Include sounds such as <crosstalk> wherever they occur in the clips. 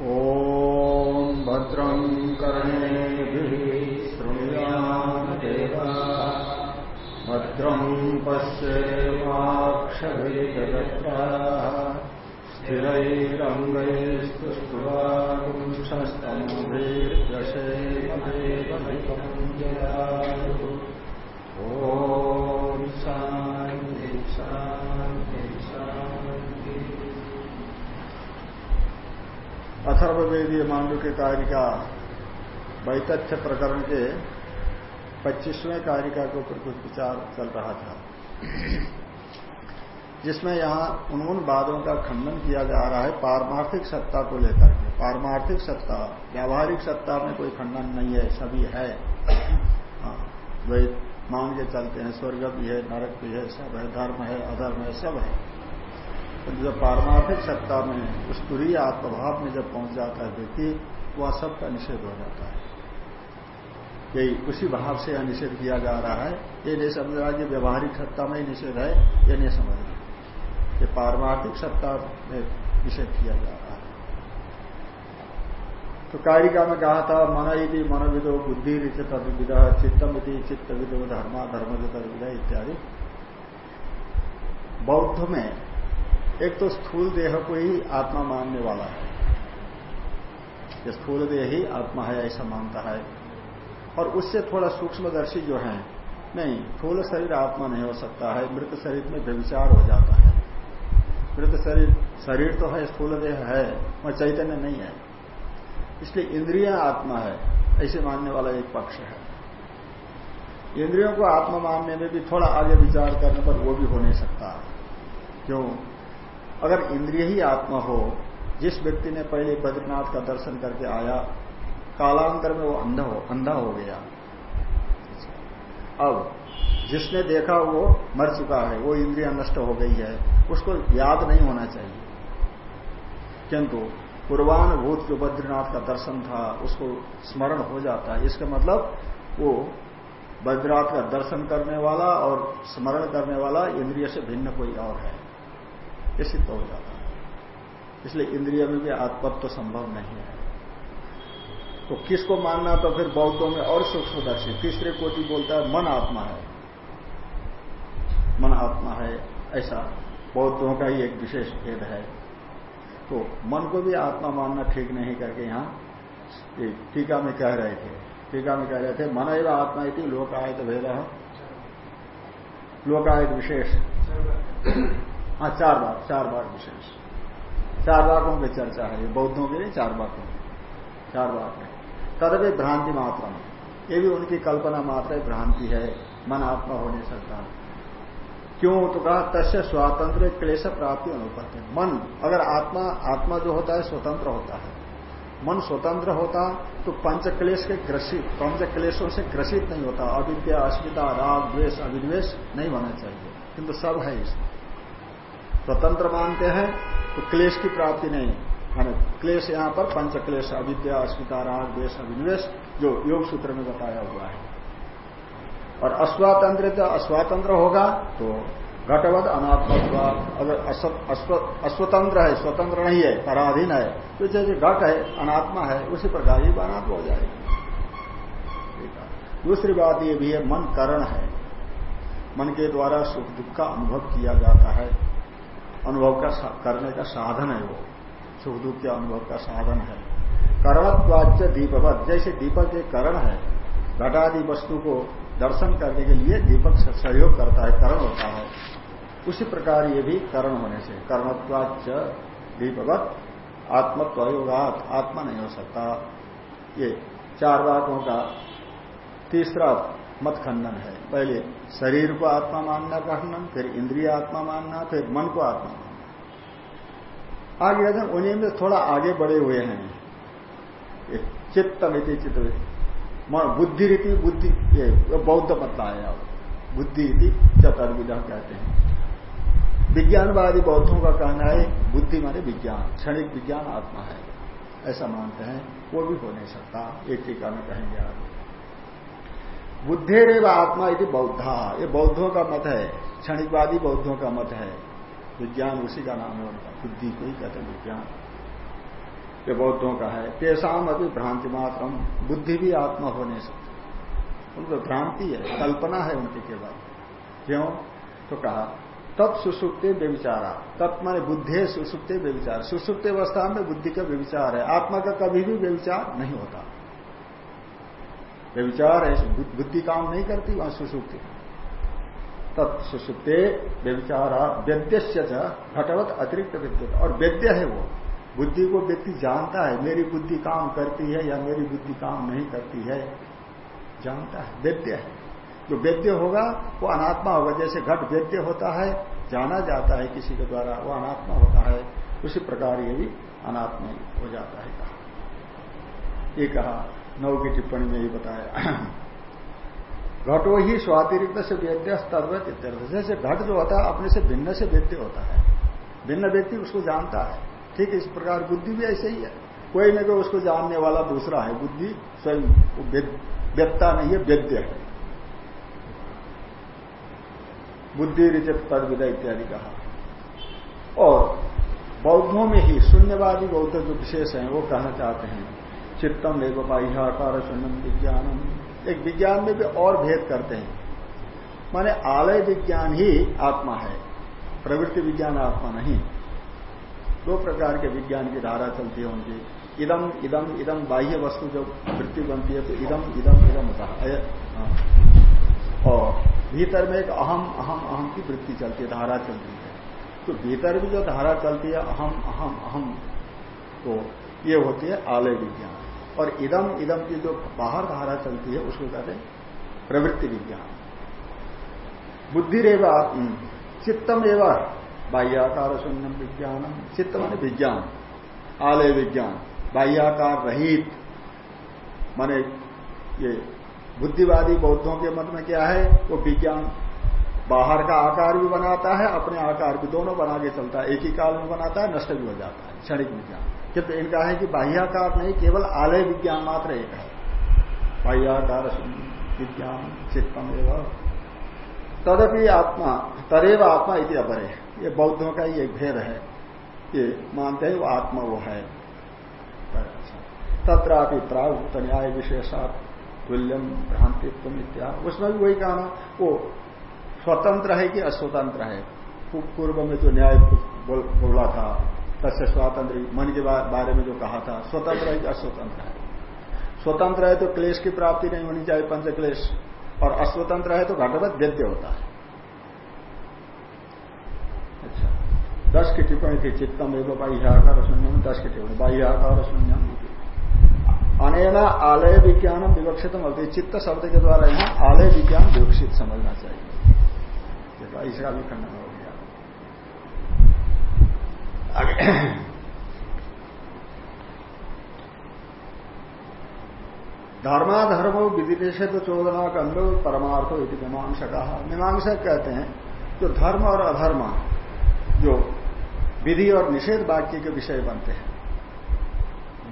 ॐ भद्रम् कर्णेभिः शृणुयामदेवा। भद्रम् पश्येमाक्षभिजगत्राः स्थिरैरङ्गैस्तुष्टुवांशस्तम्भिर्यशेमदेवहितम् जयायुः ॐ शान्ति शान्ति शान्ति अथर्ववेदीय मांडू के कारिका वैतथ्य प्रकरण के पच्चीसवें कारिका के ऊपर कुछ विचार चल रहा था। जिसमें यहाँ उन उन वादों का खंडन किया जा रहा है पारमार्थिक सत्ता को लेकर के। पारमार्थिक सत्ता व्यावहारिक सत्ता में कोई खंडन नहीं है सभी है। हाँ, वे मान के चलते हैं स्वर्ग भी है नरक भी है सब है धर्म है अधर्म है सब है। तो जब पारमार्थिक सत्ता में उस आत्मभाव में जब पहुँच जाता है व्यक्ति वह सबका निषेध हो जाता है। यही उसी भाव से यह निषेध किया जा रहा है। ये नहीं समझ रहा कि व्यवहारिक सत्ता में ही निषेध है, ये नहीं समझ रहा। ये पारमार्थिक सत्ता में निषेध किया जा रहा है। तो कारिका में कहा था, मन यदि मनोविदो बुद्धि रीति तदविद चित्त विदो धर्मा धर्म तदविद इत्यादि। बौद्ध में एक तो स्थूल देह को ही आत्मा मानने वाला है। स्थूल देह ही आत्मा है, ऐसा मानता है। और उससे थोड़ा सूक्ष्मदर्शी जो है, नहीं, स्थूल शरीर आत्मा नहीं हो सकता है, मृत शरीर में व्यविचार हो जाता है। मृत शरीर शरीर तो है, स्थूल देह है, वह चैतन्य नहीं है। इसलिए इंद्रिया आत्मा है, ऐसे मानने वाला एक पक्ष है। इंद्रियों को आत्मा मानने में भी थोड़ा आगे विचार करने पर वो भी हो नहीं सकता। क्यों? अगर इंद्रिय ही आत्मा हो, जिस व्यक्ति ने पहले बद्रीनाथ का दर्शन करके आया, कालांतर में वो अंधा हो अंधा हो गया। अब जिसने देखा वो मर चुका है, वो इंद्रिया नष्ट हो गई है, उसको याद नहीं होना चाहिए। किंतु पूर्वानुभूत जो बद्रीनाथ का दर्शन था, उसको स्मरण हो जाता है। इसका मतलब वो बद्रीनाथ का दर्शन करने वाला और स्मरण करने वाला इंद्रिय से भिन्न कोई और है। ये सिद्ध हो जाता है। इसलिए इंद्रिय में भी आत्मत्व तो संभव नहीं है। तो किसको मानना तो फिर बौद्धों में और सूक्ष्मदर्शी, तीसरे कोटि बोलता है, मन आत्मा है। मन आत्मा है, ऐसा बौद्धों का ही एक विशेष भेद है। तो मन को भी आत्मा मानना ठीक नहीं करके यहाँ टीका में कह रहे थे। टीका में कह रहे थे मन एवं आत्मा इति लोकायत भेद। लोकायत विशेष। हाँ चार बार चार बार विशेष। चार बागों की चर्चा है, ये बौद्धों के लिए चार बागों चार बाग है। तदवे भ्रांति मात्रा में ये भी उनकी कल्पना मात्र भ्रांति है, मन आत्मा हो नहीं सकता। क्यों? तो कहा, तस्य स्वातंत्र क्लेश प्राप्ति अनुपत्ति। मन, अगर आत्मा आत्मा जो होता है, स्वतंत्र होता है। मन स्वतंत्र होता तो पंच क्लेश के ग्रसित पंच क्लेशों से ग्रसित नहीं होता। अविद्या, अस्मिता, राग, द्वेष अविद्वेश नहीं होना चाहिए। किंतु सब है इसमें। स्वतंत्र मानते हैं तो क्लेश की प्राप्ति नहीं। माने क्लेश यहाँ पर पंच क्लेश अविद्या, अस्मिता, राग, द्वेष अविद्वेश जो योग सूत्र में बताया हुआ है। और अस्वातंत्र अस्वातंत्र होगा तो घटवत अनात्मत्व, अगर अस्वतंत्र है, स्वतंत्र नहीं है, पराधीन है तो जैसे घट है, अनात्मा है, उसी प्रकार ही अनात्मा हो जाएगा। दूसरी बात ये भी है, मन करण है। मन के द्वारा सुख दुख का अनुभव किया जाता है। अनुभव का करने का साधन है वो। सुख दुख के अनुभव का साधन है। करणत्वाच्य दीपवत, जैसे दीपक एक करण है, घटादि वस्तु को दर्शन करने के लिए दीपक सहयोग करता है, करण होता है। उसी प्रकार ये भी करण होने से। कर्णत्वाच दीपवत, आत्मत्वयोगात, आत्मा नहीं हो सकता। ये चार बातों का तीसरा मत खंडन है। पहले शरीर को आत्मा मानना खंडन फिर इंद्रिय आत्मा मानना, फिर मन को आत्मा मानना। आगे कहते उन्हीं में थोड़ा आगे बढ़े हुए हैं चित्त रीति चित्त बुद्धि रीति, बुद्धि बौद्ध मतलब है अब बुद्धि रीति चतुर्विधा कहते हैं। विज्ञानवादी बौद्धों का कहना है, बुद्धि माने विज्ञान, क्षणिक विज्ञान आत्मा है। ऐसा मानते हैं, वो भी हो नहीं सकता, एक टीका में कहेंगे आप। बुद्धेरेव आत्मा यदि बौद्धा। ये बौद्धों का मत है। क्षणिकवादी बौद्धों का मत है। विज्ञान उसी का नाम है। बुद्धि को ही कहते विज्ञान। ये बौद्धों का है। तेसाम अभी भ्रांति मात्र बुद्धि भी आत्मा होने सकती उनको भ्रांति है। कल्पना है उनकी केवल। क्यों? तो कहा तब सुसुप्ते व्यविचारा। तत् माने बुद्धि सुसुप्ते व्यविचार। सुसुप्ते अवस्था में बुद्धि का व्यविचार है। आत्मा का कभी भी व्यविचार नहीं होता। व्यविचार है बुद्धि काम नहीं करती, वहाँ सुसुप्ति तत्सुसुप्ते व्यविचारा वेद्य घटवत अतिरिक्त विद्युत। और वेद्य है वो। बुद्धि को व्यक्ति जानता है, मेरी बुद्धि काम करती है या मेरी बुद्धि काम नहीं करती है, जानता है वेद्य है। जो वेद्य होगा, वो अनात्मा होगा। जैसे घट वेद्य होता है, जाना जाता है किसी के द्वारा, वो अनात्मा होता है। उसी प्रकार ये भी अनात्मा हो जाता है कहा। ये कहा नौ की टिप्पणी में ही बताया। घटो ही स्वातिरिक्त से वेद्य तद्वत इत्यर्थ। जैसे घट जो होता है, अपने से भिन्न से वेद्य होता है। भिन्न व्यक्ति उसको जानता है। ठीक इस प्रकार बुद्धि भी ऐसे ही है। कोई न कोई उसको जानने वाला दूसरा है। बुद्धि स्वयं व्यक्ता नहीं है, वेद्य है। बुद्धि रिचित पद विदय इत्यादि कहा। और बौद्धों में ही शून्यवादी बौद्ध जो विशेष हैं, वो कहना चाहते हैं चित्तम एवं बाह्याकार शून्यम विज्ञानम। एक विज्ञान में भी और भेद करते हैं। माने आलय विज्ञान ही आत्मा है, प्रवृत्ति विज्ञान आत्मा नहीं। दो प्रकार के विज्ञान की धारा चलती है उनकी इदम इदम इदम बाह्य वस्तु जब वृत्ति बनती है तो इदम इदम इदम होता है। हाँ। और भीतर में एक अहम अहम अहम की वृत्ति चलती है, धारा चलती है। तो भीतर भी जो धारा चलती है, अहम अहम अहम तो ये होती है आलय विज्ञान। और इदम इदम की जो बाहर धारा चलती है उसको कहते हैं प्रवृत्ति विज्ञान। बुद्धि रेवा चित्तम एवं बाह्याकार शून्यम विज्ञानम चित्त माने विज्ञान, आलय विज्ञान, बाह्याकार रहित। माने ये बुद्धिवादी बौद्धों के मत में क्या है? वो विज्ञान, बाहर का आकार भी बनाता है, अपने आकार भी दोनों बना के चलता है। एक ही काल में बनाता है, नष्ट भी हो जाता है। क्षणिक विज्ञान। किंतु इनका है कि बाह्याकार नहीं, केवल आलय विज्ञान मात्र एक है। बाह्याकार विज्ञान, चित्तम एवं। तदपि आत्मा, तदेव आत्मा इति अपर है। ये बौद्धों का ही एक भेद है ये मानते हैं वो आत्मा वो है। तत्रापि प्रागुक्त न्याय विशेषात तुल्यम भ्रांतित्व इत्या उसमें भी वही कहा, वो स्वतंत्र है कि अस्वतंत्र है? पूर्व में जो न्याय बोला था तस्य स्वातंत्र मन के बारे में जो कहा था, स्वतंत्र है कि अस्वतंत्र है? स्वतंत्र है तो क्लेश की प्राप्ति नहीं होनी चाहिए पंच क्लेश और अस्वतंत्र है तो घटवत वेद्य होता है। अच्छा। दस की टिप्पणी थी, चित्तम एवं बाह्याकार शून्यम, दस की टिप्पणी, बाह्याकार शून्यम। अनेना आलय विज्ञान विवक्षित होती चित्त शब्द के द्वारा यहाँ आलय विज्ञान विवक्षित समझना चाहिए। तो इसका भी खंडन <coughs> गया धर्माधर्मो विधि निषेध चोदना कंडो परमार्थो यदि मीमांसा कहा मीमांसा कहते हैं, जो धर्म और अधर्म, जो विधि और निषेध वाक्य के विषय बनते हैं।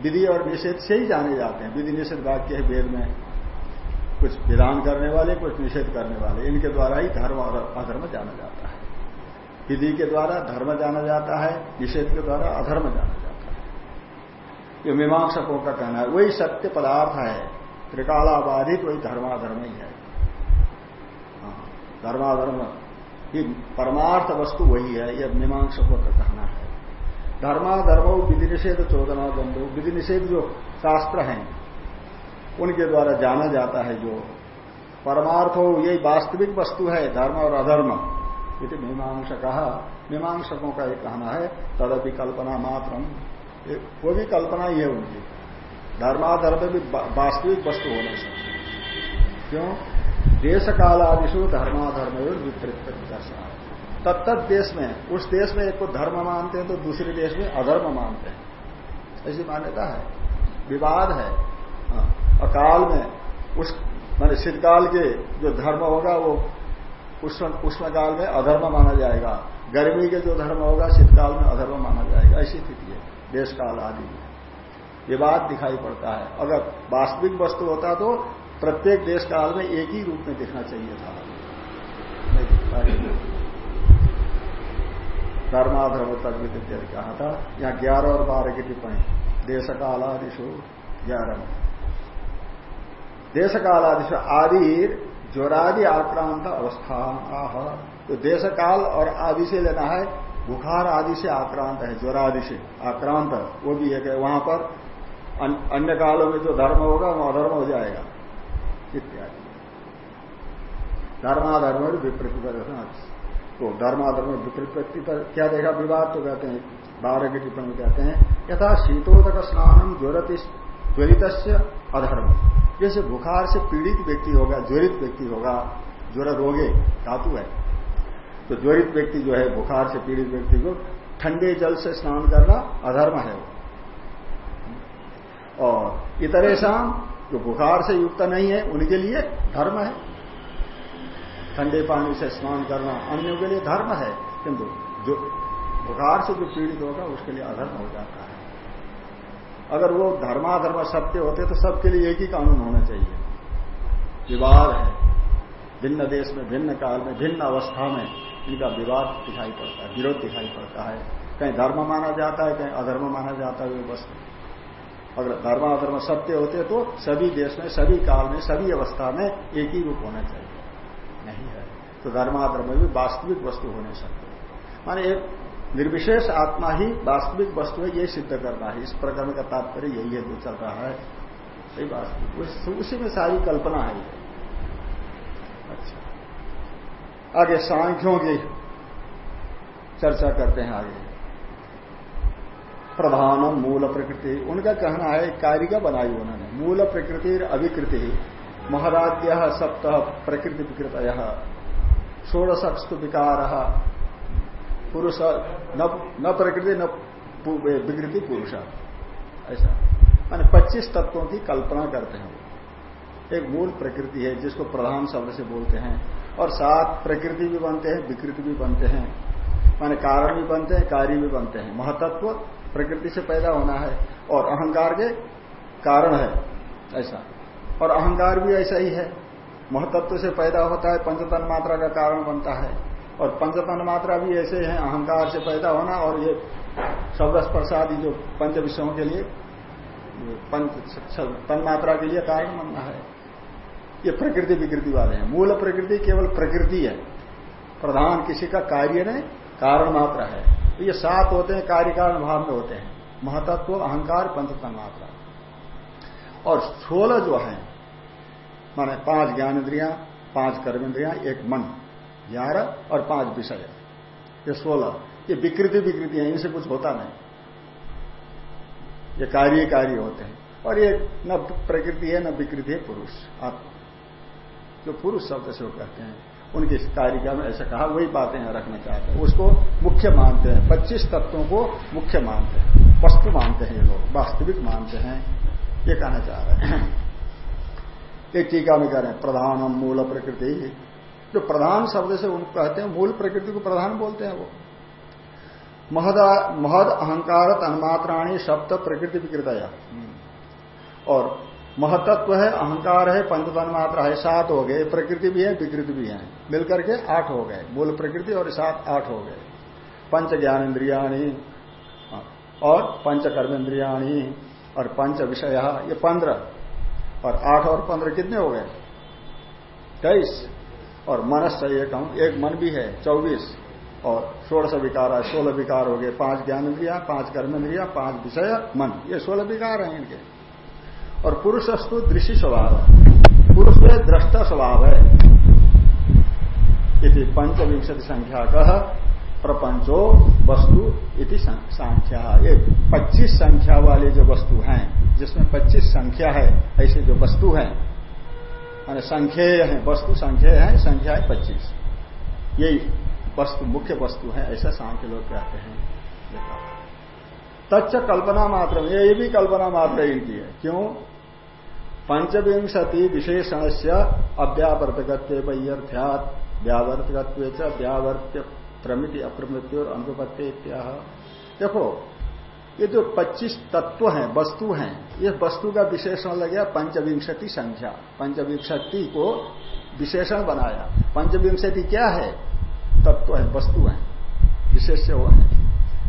विधि और निषेध से ही जाने जाते हैं। विधि निषेध वाक्य है वेद में। कुछ विधान करने वाले, कुछ निषेध करने वाले। इनके द्वारा ही धर्म और अधर्म जाना जाता है। विधि के द्वारा धर्म जाना जाता है निषेध के द्वारा अधर्म जाना जाता है। ये मीमांसकों का कहना है वही सत्य पदार्थ है त्रिकालाबाधित वही धर्माधर्म ही है। हाँ, धर्माधर्म ही परमार्थ वस्तु वही है यह मीमांसकों का कहना है। धर्माधर्मो विधि निषेध चोदना बंधु विधि निषेध जो शास्त्र हैं उनके द्वारा जाना जाता है जो। परमार्थ हो यही वास्तविक वस्तु है धर्म और अधर्म। यदि मीमांस कहा मीमांसकों का एक कहना है तदपि कल्पना मात्र वो भी कल्पना ही है उनकी। धर्माधर्म भी वास्तविक वस्तु होने से क्यों? देश कालादिशु धर्माधर्म विपरीत दर्शना तत्त देश में उस देश में एक को धर्म मानते हैं तो दूसरे देश में अधर्म मानते हैं। ऐसी मान्यता है। विवाद है। हाँ, अकाल में उस मान शीतकाल के जो धर्म होगा वो उष्ण काल में अधर्म माना जाएगा। गर्मी के जो धर्म होगा, शीतकाल में अधर्म माना जाएगा। ऐसी स्थिति है देश काल आदि में। विवाद दिखाई पड़ता है। अगर वास्तविक वस्तु होता तो प्रत्येक देश काल में एक ही रूप में दिखना चाहिए था। धर्माधर्म तद्वित इत्यादि कहा था। यहाँ ग्यारह और बारह की टिप्पणी। देश कालादिशु ग्यारह। देश कालादिशु आदि ज्वरादि आक्रांत अवस्था। तो देश काल और आदि से लेना है, बुखार आदि से आक्रांत है, ज्वरादि से आक्रांत वो भी एक है। वहाँ पर अन्य कालों में जो धर्म होगा वो अधर्म हो जाएगा। इत्यादि। धर्माधर्म विपरीत तो धर्माधर्म विपरीत पर क्या देखा? विवाद तो कहते हैं, बारह की टिप्पणी कहते हैं, यथा शीतोदक स्नान ज्वरत ज्वरित अधर्म जैसे बुखार से पीड़ित व्यक्ति होगा, ज्वरित व्यक्ति होगा, ज्वर रोगे, धातु है। तो ज्वरित व्यक्ति जो है, बुखार से पीड़ित व्यक्ति को ठंडे जल से स्नान करना अधर्म है। और इतरेशा जो बुखार से युक्त नहीं है, उनके लिए धर्म है। ठंडे पानी से स्नान करना अन्यों के लिए धर्म है, किंतु जो बुखार से जो पीड़ित होगा, उसके लिए अधर्म हो जाता है। अगर वो धर्माधर्म सत्य होते तो सबके लिए एक ही कानून होना चाहिए। विवाद है। भिन्न देश में, भिन्न काल में, भिन्न अवस्था में इनका विवाद दिखाई पड़ता है, विरोध दिखाई पड़ता है। कहीं धर्म माना जाता है, कहीं अधर्म माना जाता है वस्तु अगर धर्माधर्म सत्य होते तो सभी देश में, सभी काल में, सभी अवस्था में एक ही रूप होना चाहिए। नहीं है। तो धर्माधर्म भी वास्तविक वस्तु होने सकते माने एक निर्विशेष आत्मा ही वास्तविक वस्तु है, ये सिद्ध करना है। इस प्रकरण का तात्पर्य यही है, जो चल रहा है। सही वास्तविक उसी में सारी कल्पना है। अच्छा। आगे सांख्यों की चर्चा करते हैं आगे। प्रधानम मूल प्रकृति। उनका कहना है कारिका बनाई उन्होंने। मूल प्रकृति अभिकृति महराद्य सप्त प्रकृति विकृत षोड़शस्तु विकार। पुरुष न प्रकृति, न विकृति पुरुष ऐसा। मान पच्चीस तत्वों की कल्पना करते हैं एक मूल प्रकृति है, जिसको प्रधान शब्द से बोलते हैं। और सात प्रकृति भी बनते हैं, विकृति भी बनते हैं। माने कारण भी बनते हैं, कार्य भी बनते हैं। महतत्व प्रकृति से पैदा होना है, और अहंकार के कारण है। ऐसा। और अहंकार भी ऐसा ही है। महतत्व से पैदा होता है पंचतन मात्रा का कारण बनता है। और पंचतन मात्रा भी ऐसे हैं, अहंकार से पैदा होना और ये शब्द प्रसाद जो पंच विषयों के लिए तन मात्रा के लिए कारण बनना है। ये प्रकृति विकृति वाले हैं। मूल प्रकृति केवल प्रकृति है। प्रधान किसी का कार्य नहीं, कारण मात्र है। तो ये सात होते हैं, कार्य कारण भाव में होते हैं। महतत्व, अहंकार पंचतन मात्रा। और सोलह जो है, माने पाँच ज्ञान इंद्रिया, पाँच कर्म इंद्रिया, एक मन। ग्यारह और पाँच विषय। ये सोलह। ये विकृति विकृति है, इनसे कुछ होता नहीं। ये कार्य कार्य होते हैं। और ये न प्रकृति है, न विकृति है, पुरुष, आत्मा। जो पुरुष शब्द से वो कहते हैं, उनकी कारिका में ऐसा कहा, वही बातें रखना चाहते हैं। उसको मुख्य मानते हैं। पच्चीस तत्वों को मुख्य मानते हैं। वस्तु मानते हैं ये लोग, वास्तविक मानते हैं। ये कहना चाह रहे हैं। एक टीका में कह रहे हैं, प्रधानम मूल प्रकृति। जो प्रधान शब्द से उनको कहते हैं, मूल प्रकृति को प्रधान बोलते हैं वो। महद महद अहंकार तन्मात्राणी सप्त प्रकृति विकृतया। और महतत्व है, अहंकार है, पंच मात्रा है, सात हो गए, प्रकृति भी है, विकृति भी है। मिलकर के आठ हो गए, मूल प्रकृति और सात आठ हो गए। पंच ज्ञान इंद्रियाणी और पंच कर्मेंद्रियाणी और पंच विषय, ये पंद्रह। और आठ और पंद्रह कितने हो गए? तेईस। और मनस एक हम एक मन भी है, चौबीस। और सोलह विकार सोलह विकार हो गए, पाँच ज्ञान इंद्रिया, पाँच कर्मेंद्रिया पाँच विषय, मन। ये सोलह विकार हैं इनके। और पुरुषस्तु दृश्य स्वभाव है। पुरुष में दृष्टा स्वभाव है। यदि पंचविंशति संख्या कह प्रपंचो वस्तु इति संख्या। ये 25 संख्या वाले जो वस्तु हैं, जिसमें 25 संख्या है, ऐसे जो वस्तु हैं माने संख्येय है, वस्तु संख्या है संख्या है 25 यही वस्तु, मुख्य वस्तु है, ऐसा सांख्य लोग कहते हैं। तच्च कल्पना मात्र ये भी कल्पना मात्र इनकी है। क्यों? पंचविंशति विशेषण से अव्यावर्तकत्व वैयर्थ्यात, व्यावर्तकत्व व्यावर्त्य प्रमिति अप्रमृत्यु और अनुपत्ति देखो ये जो 25 तत्व हैं, वस्तु हैं, ये वस्तु का विशेषण लग गया पंचविंशति संख्या। पंचविंशति को विशेषण बनाया। पंचविंशति क्या है? तत्व है, वस्तु है विशेष वो है।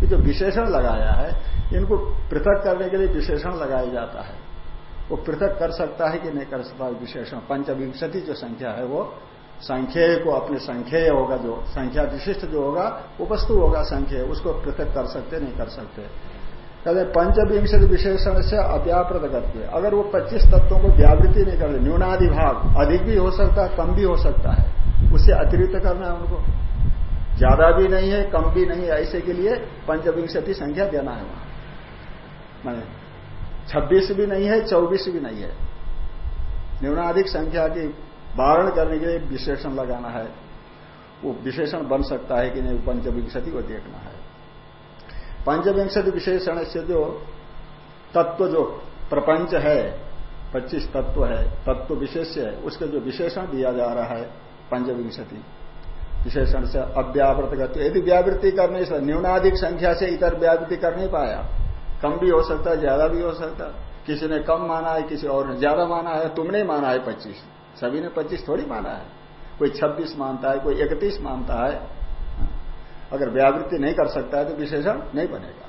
ये जो विशेषण लगाया है, इनको पृथक करने के लिए विशेषण लगाया जाता है। वो पृथक कर सकता है कि नहीं कर सकता विशेषण? पंचविंशति जो संख्या है, वो संख्या को अपने संख्या होगा जो, संख्या विशिष्ट जो होगा, वो वस्तु होगा संख्या उसको पृथक कर सकते, नहीं कर सकते। कहते हैं पंचविंशति विशेषण से अव्याप्रत करते अगर वो 25 तत्वों को व्यावृत्ति नहीं करते न्यूनादि भाग, अधिक भी हो सकता है, कम भी हो सकता है उससे अतिरिक्त करना है उनको। ज़्यादा भी नहीं है, कम भी नहीं है, ऐसे के लिए पंचविंशति संख्या देना है वहाँ। मैंने छब्बीस भी नहीं है, चौबीस भी नहीं है। न्यूनाधिक संख्या की वारण करने के लिए विशेषण लगाना है। वो विशेषण बन सकता है कि नहीं पंचविंशति को देखना है। पंचविंशति विशेषण से जो तत्व जो प्रपंच है, पच्चीस तत्व है, तत्व विशेष है, उसके जो विशेषण दिया जा रहा है पंचविंशति विशेषण से अव्यावृत करते यदि व्यावृत्ति करने से न्यूनाधिक संख्या से इतर व्यावृत्ति कर नहीं पाया, कम भी हो सकता है, ज़्यादा भी हो सकता किसी ने कम माना है, किसी और ने ज़्यादा माना है, तुमने माना है पच्चीस, सभी ने पच्चीस थोड़ी माना है। कोई छब्बीस मानता है, कोई इकतीस मानता है अगर व्यावृत्ति नहीं कर सकता है तो विशेषण नहीं बनेगा।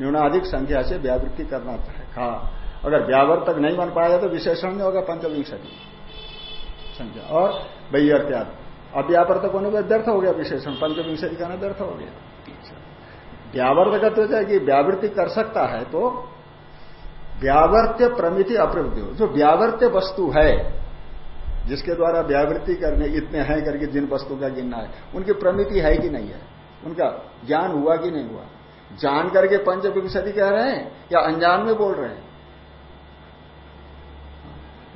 न्यूनाधिक संख्या से व्यावृत्ति करना कहा, अगर व्यावर्तक नहीं बन पाया तो विशेषण नहीं होगा, पंचविंशति संख्या। और वैयर्त्याद अव्यावर्तक होने पर व्यर्थ हो गया विशेषण, पंचविंशति का व्यर्थ हो गया। व्यावर्तक है कि व्यावृत्ति कर सकता है तो व्यावर्त्य प्रमिति अप्रवृत्ति हो। जो व्यावर्त्य वस्तु है जिसके द्वारा व्यावृत्ति करने इतने हैं करके जिन वस्तुओं का गिनना है, उनकी प्रमिति है कि नहीं है? उनका ज्ञान हुआ कि नहीं हुआ? जान करके पंचविंशति कह रहे हैं या अनजान में बोल रहे हैं?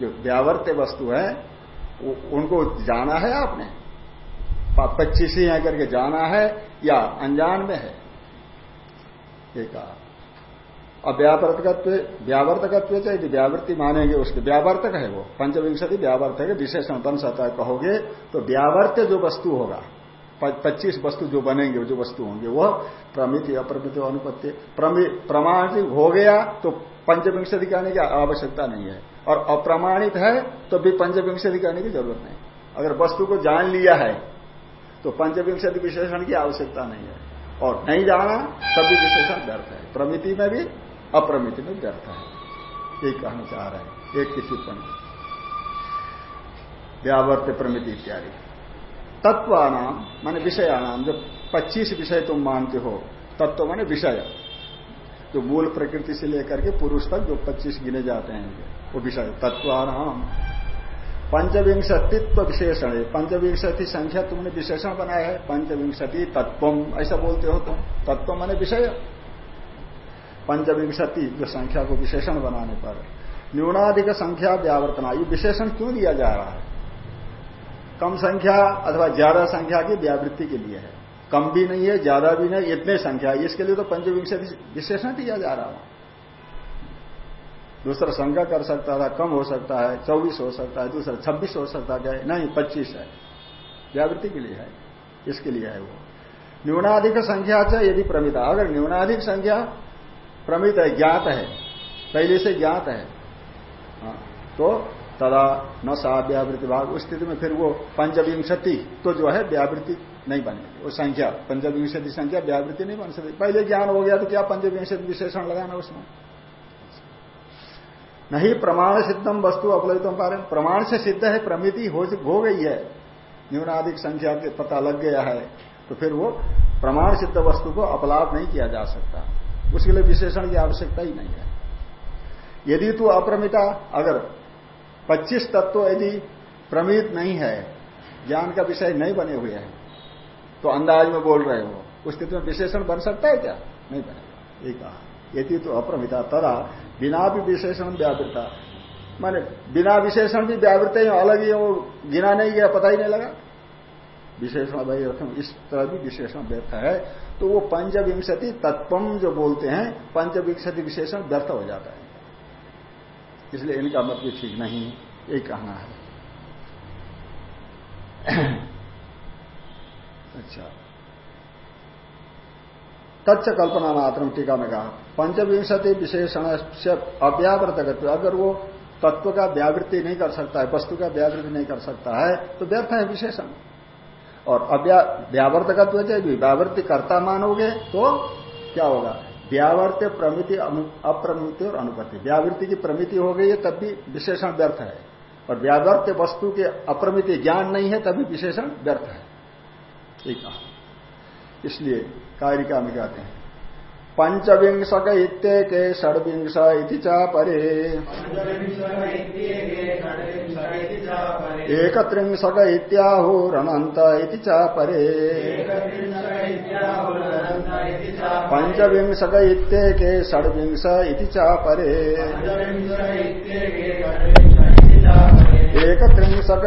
जो व्यावर्त्य वस्तु है उनको जाना है आपने? पच्चीस ही है करके जाना है या अनजान में है? एक अव्यावर्तकत्व, व्यावर्तकत्व यदि व्यावृत्ति मानेंगे उसके। व्यावर्तक है वो, पंचविंशति व्यावर्तक है, विशेषण बन सकता है कहोगे तो व्यावर्त्य जो वस्तु होगा पच्चीस वस्तु जो बनेंगे, जो वस्तु होंगे वह प्रमिति, अप्रमित, अनुपत्ति प्रमाणित हो गया तो पंचविंशति कहने की आवश्यकता नहीं है। और अप्रमाणित है तो भी पंचविंशति कहने की ज़रूरत नहीं। अगर वस्तु को जान लिया है तो पंचविंशति विशेषण की आवश्यकता नहीं है। और नहीं जाना, तब भी विशेषण व्यर्थ है। प्रमिति में भी अप्रमिति में व्यर्थ है। ये कहना चाह रहे हैं, एक की टिप्पणी व्यावर्त प्रमिति इत्यादि। तत्वानाम, माने विषयानाम, जो 25 विषय तुम मानते हो, तत्व माने विषय। जो मूल प्रकृति से लेकर के पुरुष तक जो 25 गिने जाते हैं, वो विषय। तत्वानाम। पंचविंशतित्व विशेषण है। पंचविंशति संख्या तुमने विशेषण बनाया है। पंचविंशति तत्वम, ऐसा बोलते हो तुम। तत्व माने विषय। पंचविंशति जो संख्या को विशेषण बनाने पर न्यूनाधिक संख्या व्यावर्तना, ये विशेषण क्यों दिया जा रहा है? कम संख्या अथवा ज़्यादा संख्या की व्यावृत्ति के लिए है। कम भी नहीं है, ज़्यादा भी नहीं, इतने संख्या, इसके लिए तो पंचविंशति विशेषण दिया जा रहा है। दूसरा शंका कर सकता था, कम हो सकता है, चौबीस हो सकता है, दूसरा छब्बीस हो सकता है, नहीं, पच्चीस है। व्यावृत्ति के लिए है, इसके लिए है वो। न्यूनाधिक संख्या से यदि प्रमिता, अगर न्यूनाधिक संख्या प्रमित है ज्ञात है पहले से ज्ञात है। हाँ, तो तदा न सा व्यावृत्ति भाग। उस स्थिति में फिर वो पंचविंशति तो जो है व्यावृत्ति नहीं बनेगी वो संख्या पंचविंशति संख्या व्यावृत्ति नहीं बन सकती। पहले ज्ञान हो गया तो क्या पंचविंशति विशेषण लगाना उसमें? नहीं प्रमाण सिद्धम वस्तु अपलबितम पारे। प्रमाण से सिद्ध है प्रमिति हो, हो गई है। न्यूनाधिक संख्या के पता लग गया है तो फिर वो प्रमाण सिद्ध वस्तु को अपलाप नहीं किया जा सकता। उसके लिए विशेषण की आवश्यकता ही नहीं है। यदि तू अप्रमिता, अगर 25 तत्व यदि प्रमित नहीं है, ज्ञान का विषय नहीं बने हुए हैं तो अंदाज में बोल रहे हो, उस स्थिति में विशेषण बन सकता है क्या? नहीं बनेगा। ये कहा। यदि तो अप्रमिता, तरा, बिना भी विशेषण व्यावृता, माने बिना विशेषण भी व्यावृत है, अलग ही वो गिना नहीं गया, पता ही नहीं लगा। विशेषण व्यर्थम इस तरह भी विशेषण व्यर्थ है। तो वो पंचविंशति तत्वम जो बोलते हैं, पंचविंशति विशेषण व्यर्थ हो जाता है। इसलिए इनका मत भी ठीक नहीं ये कहना है। अच्छा। तच्च कल्पना मात्र टीका में कहा, पंचविंशति विशेषण से अव्यावृत अगर वो तत्व का व्यावृत्ति नहीं कर सकता है, वस्तु का व्यावृत्ति नहीं कर सकता है तो व्यर्थ है विशेषण। और व्यावर्तकत्व यदि व्यावृत्ति करता मानोगे तो क्या होगा? व्यावर्त्य प्रमिति अप्रमिति और अनुपत्ति। व्यावृत्ति की प्रमिति हो गई है, तब भी विशेषण व्यर्थ है। और व्यावर्त्य वस्तु के अप्रमिति ज्ञान नहीं है, तभी विशेषण व्यर्थ है। ठीक है। इसलिए कारिका में कहते हैं पंचविंशक इत्येके षड्विंश इति चा परे। एकत्रिंशक इत्याहुरनंत इति चा परे। पंचविंशक इत्येके षड्विंश इति चा परे। एकत्रिंशक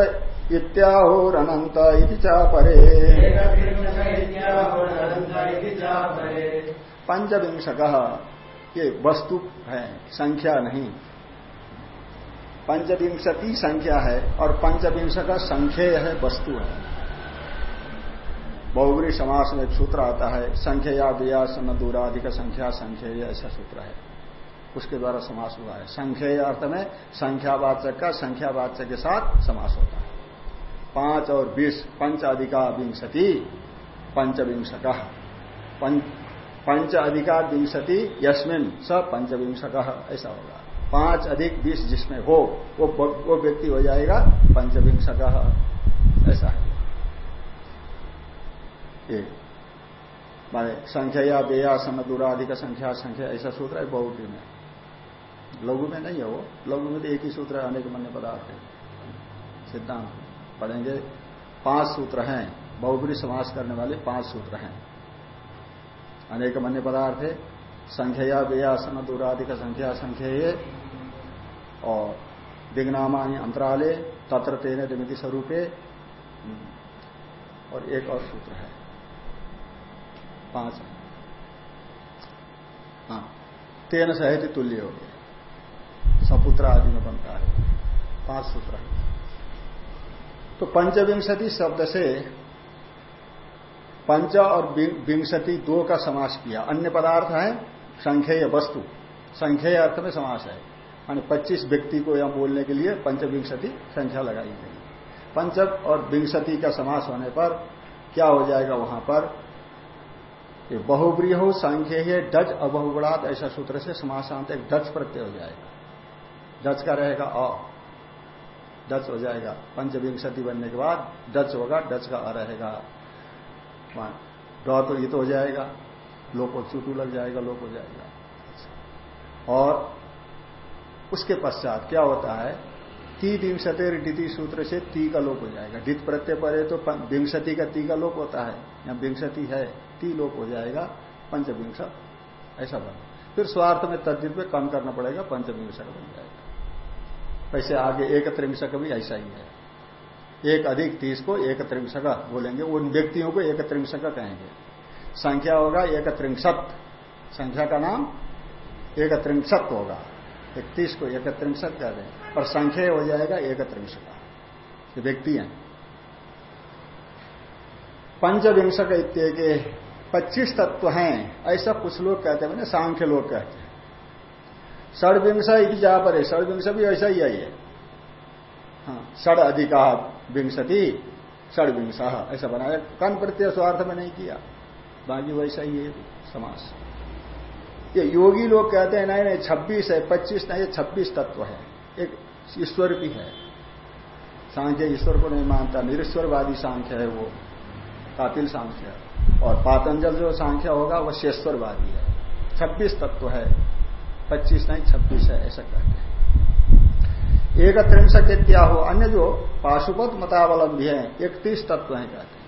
इत्याहुरनंत इति चा परे। पंचविंशक ये वस्तु है, संख्या नहीं। पंचविंशति संख्या है और पंचविंश का संख्य है, वस्तु है। बहुगुरी समास में एक सूत्र आता है संख्या दिया सन दूराधिक संख्या संख्य ऐसा सूत्र है। उसके द्वारा समास हुआ है। संख्य अर्थ में संख्यावाचक का संख्यावाचक के साथ समास होता है। पाँच और बीस पंच अधिका विंशति, पंचविंशक। पंच अधिका विंशति, यस्मिन स पंचविंशक, ऐसा होगा। पाँच अधिक बीस जिसमें हो, वो वो व्यक्ति हो जाएगा पंचविंशक ऐसा है। माने संख्या या बेया सम दूराधिक संख्या संख्या, ऐसा सूत्र है बहुटी में। लघु में नहीं है वो। लघु में तो एक ही सूत्र है, अनेक मन्य पदार्थ है। सिद्धांत। पढ़ेंगे, पाँच सूत्र हैं। बहुबरी समास करने वाले पाँच सूत्र हैं। अनेक मन्य पदार्थ है। संख्या व्ययासन दूराधिक संख्या, संख्य और दिग्नामानी अंतराले तत्र तेने दिमिति स्वरूपे। और एक और सूत्र है। पाँच हाँ। तेन सहित तुल्य। हो गया सपुत्र आदि में बनता है। पाँच सूत्र है। तो पंचविंशति शब्द से पंच और विंशति दो का समास किया। अन्य पदार्थ है, संख्यय वस्तु। संख्यय अर्थ में समास है। मान पच्चीस व्यक्ति को यहाँ बोलने के लिए पंचविंशति संख्या लगाई गई। पंच और विंशति का समास होने पर क्या हो जाएगा वहाँ पर? बहुब्रीह संख्य है डच अबहुगुणात, ऐसा सूत्र से समासांत एक डच प्रत्यय हो जाएगा। डच का रहेगा अ। डच हो जाएगा। पंचविंशति बनने के बाद डच होगा डच का अ रहेगा। डॉ तो ये तो हो जाएगा लोको चुटू लग जाएगा लोक हो जाएगा। और उसके पश्चात क्या होता है? ती विंशतिर डिति सूत्र से ती का लोप हो जाएगा। डित प्रत्यय पर तो विंशति का ती का लोप होता है। या विंशति है ती लोप हो जाएगा, पंचविंश, ऐसा बन फिर स्वार्थ में तद्दित में कम करना पड़ेगा, पंचविंशक बन जाएगा। वैसे आगे एक त्रिंशक भी ऐसा ही है। एक अधिक तीस को एक त्रिंशक बोलेंगे। उन व्यक्तियों को एक त्रिंशक कहेंगे। संख्या होगा एक त्रिंशत। संख्या का नाम एक त्रिंशत होगा। इकतीस को एक त्रिंशत कह दें, और संख्या हो जाएगा एक त्रिंशक व्यक्ति हैं। पंचविंशक इत्य पच्चीस तत्व हैं, ऐसा कुछ लोग कहते हैं सांख्य लोग कहते हैं। षडविंश जहाँ पर है षडविंश भी ऐसा ही है हाँ षड अधिका विंशति, षडविंश, ऐसा बनाया। कन प्रत्यय स्वार्थ में नहीं किया। बाकी वैसा ही है समास। ये योगी लोग कहते हैं, नहीं नहीं, छब्बीस है, पच्चीस नहीं छब्बीस तत्व है। एक ईश्वर भी है। सांख्य ईश्वर को नहीं मानता, निरीश्वरवादी सांख्य है वो कातिल सांख्य और पातंजल जो सांख्य होगा वह शेश्वरवादी है। छब्बीस तत्व है, पच्चीस नहीं, छब्बीस है, ऐसा कहते हैं। एक त्रिंशक क्या हो अन्य जो पाशुपत मतावलंबी है, इकतीस तत्व है कहते हैं।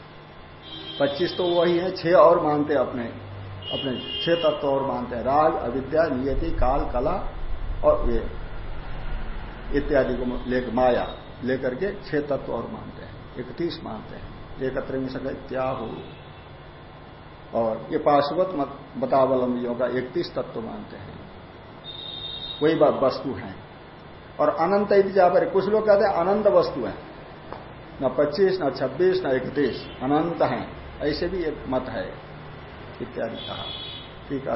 पच्चीस तो वही है, छह और मानते अपने। अपने छह तत्व और मानते हैं। राग, अविद्या, नियति, काल, कला और ये इत्यादि को लेकर माया लेकर के छह तत्व और मानते हैं। इकतीस मानते हैं। एक त्रिंशक क्या हो? और ये पाशुपत मतावलंबियों का इकतीस तत्व मानते हैं। वही वस्तु है। और अनंत पर कुछ लोग कहते हैं अनंत वस्तु है। न 25 न 26 न इकतीस। अनंत है। ऐसे भी एक मत है। इत्यादि कहा। ठीक है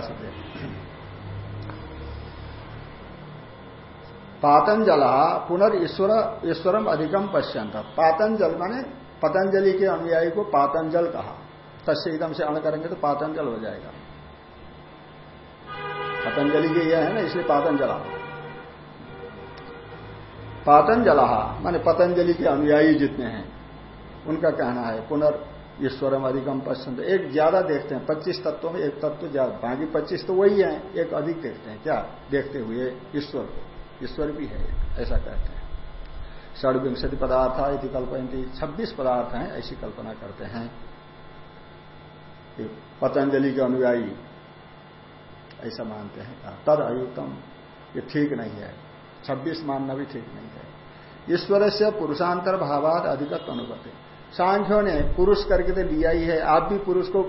पातंजल पुनर्ईश्वर, ईश्वरम अधिकम पश्यंत पातंजल माने पतंजलि के अनुयायी को पातंजल कहा। तस्य एकदम से अण करेंगे तो पातंजल हो जाएगा। पतंजलि के यह है ना, इसलिए पातंजला। पातंजला माने पतंजलि के अनुयायी जितने हैं, उनका कहना है पुनर् ईश्वरम अधिकम पसंद एक ज़्यादा देखते हैं, पच्चीस तत्वों में एक तत्व ज़्यादा। बाकी पच्चीस तो वही है, एक अधिक देखते हैं। क्या? देखते हुए ईश्वर को। ईश्वर भी है, ऐसा कहते हैं। षडविंशति पदार्थ यदि कल्पयती छब्बीस पदार्थ हैं, ऐसी कल्पना करते हैं। पतंजलि के अनुयायी, ऐसा मानते हैं। तद अयुतम ये ठीक नहीं है। छब्बीस मानना भी ठीक नहीं है। ईश्वर से पुरुषांतर भावाद अधिकत्व अनुभव सांख्यों ने पुरुष करके तो लिया ही है। आप भी पुरुष को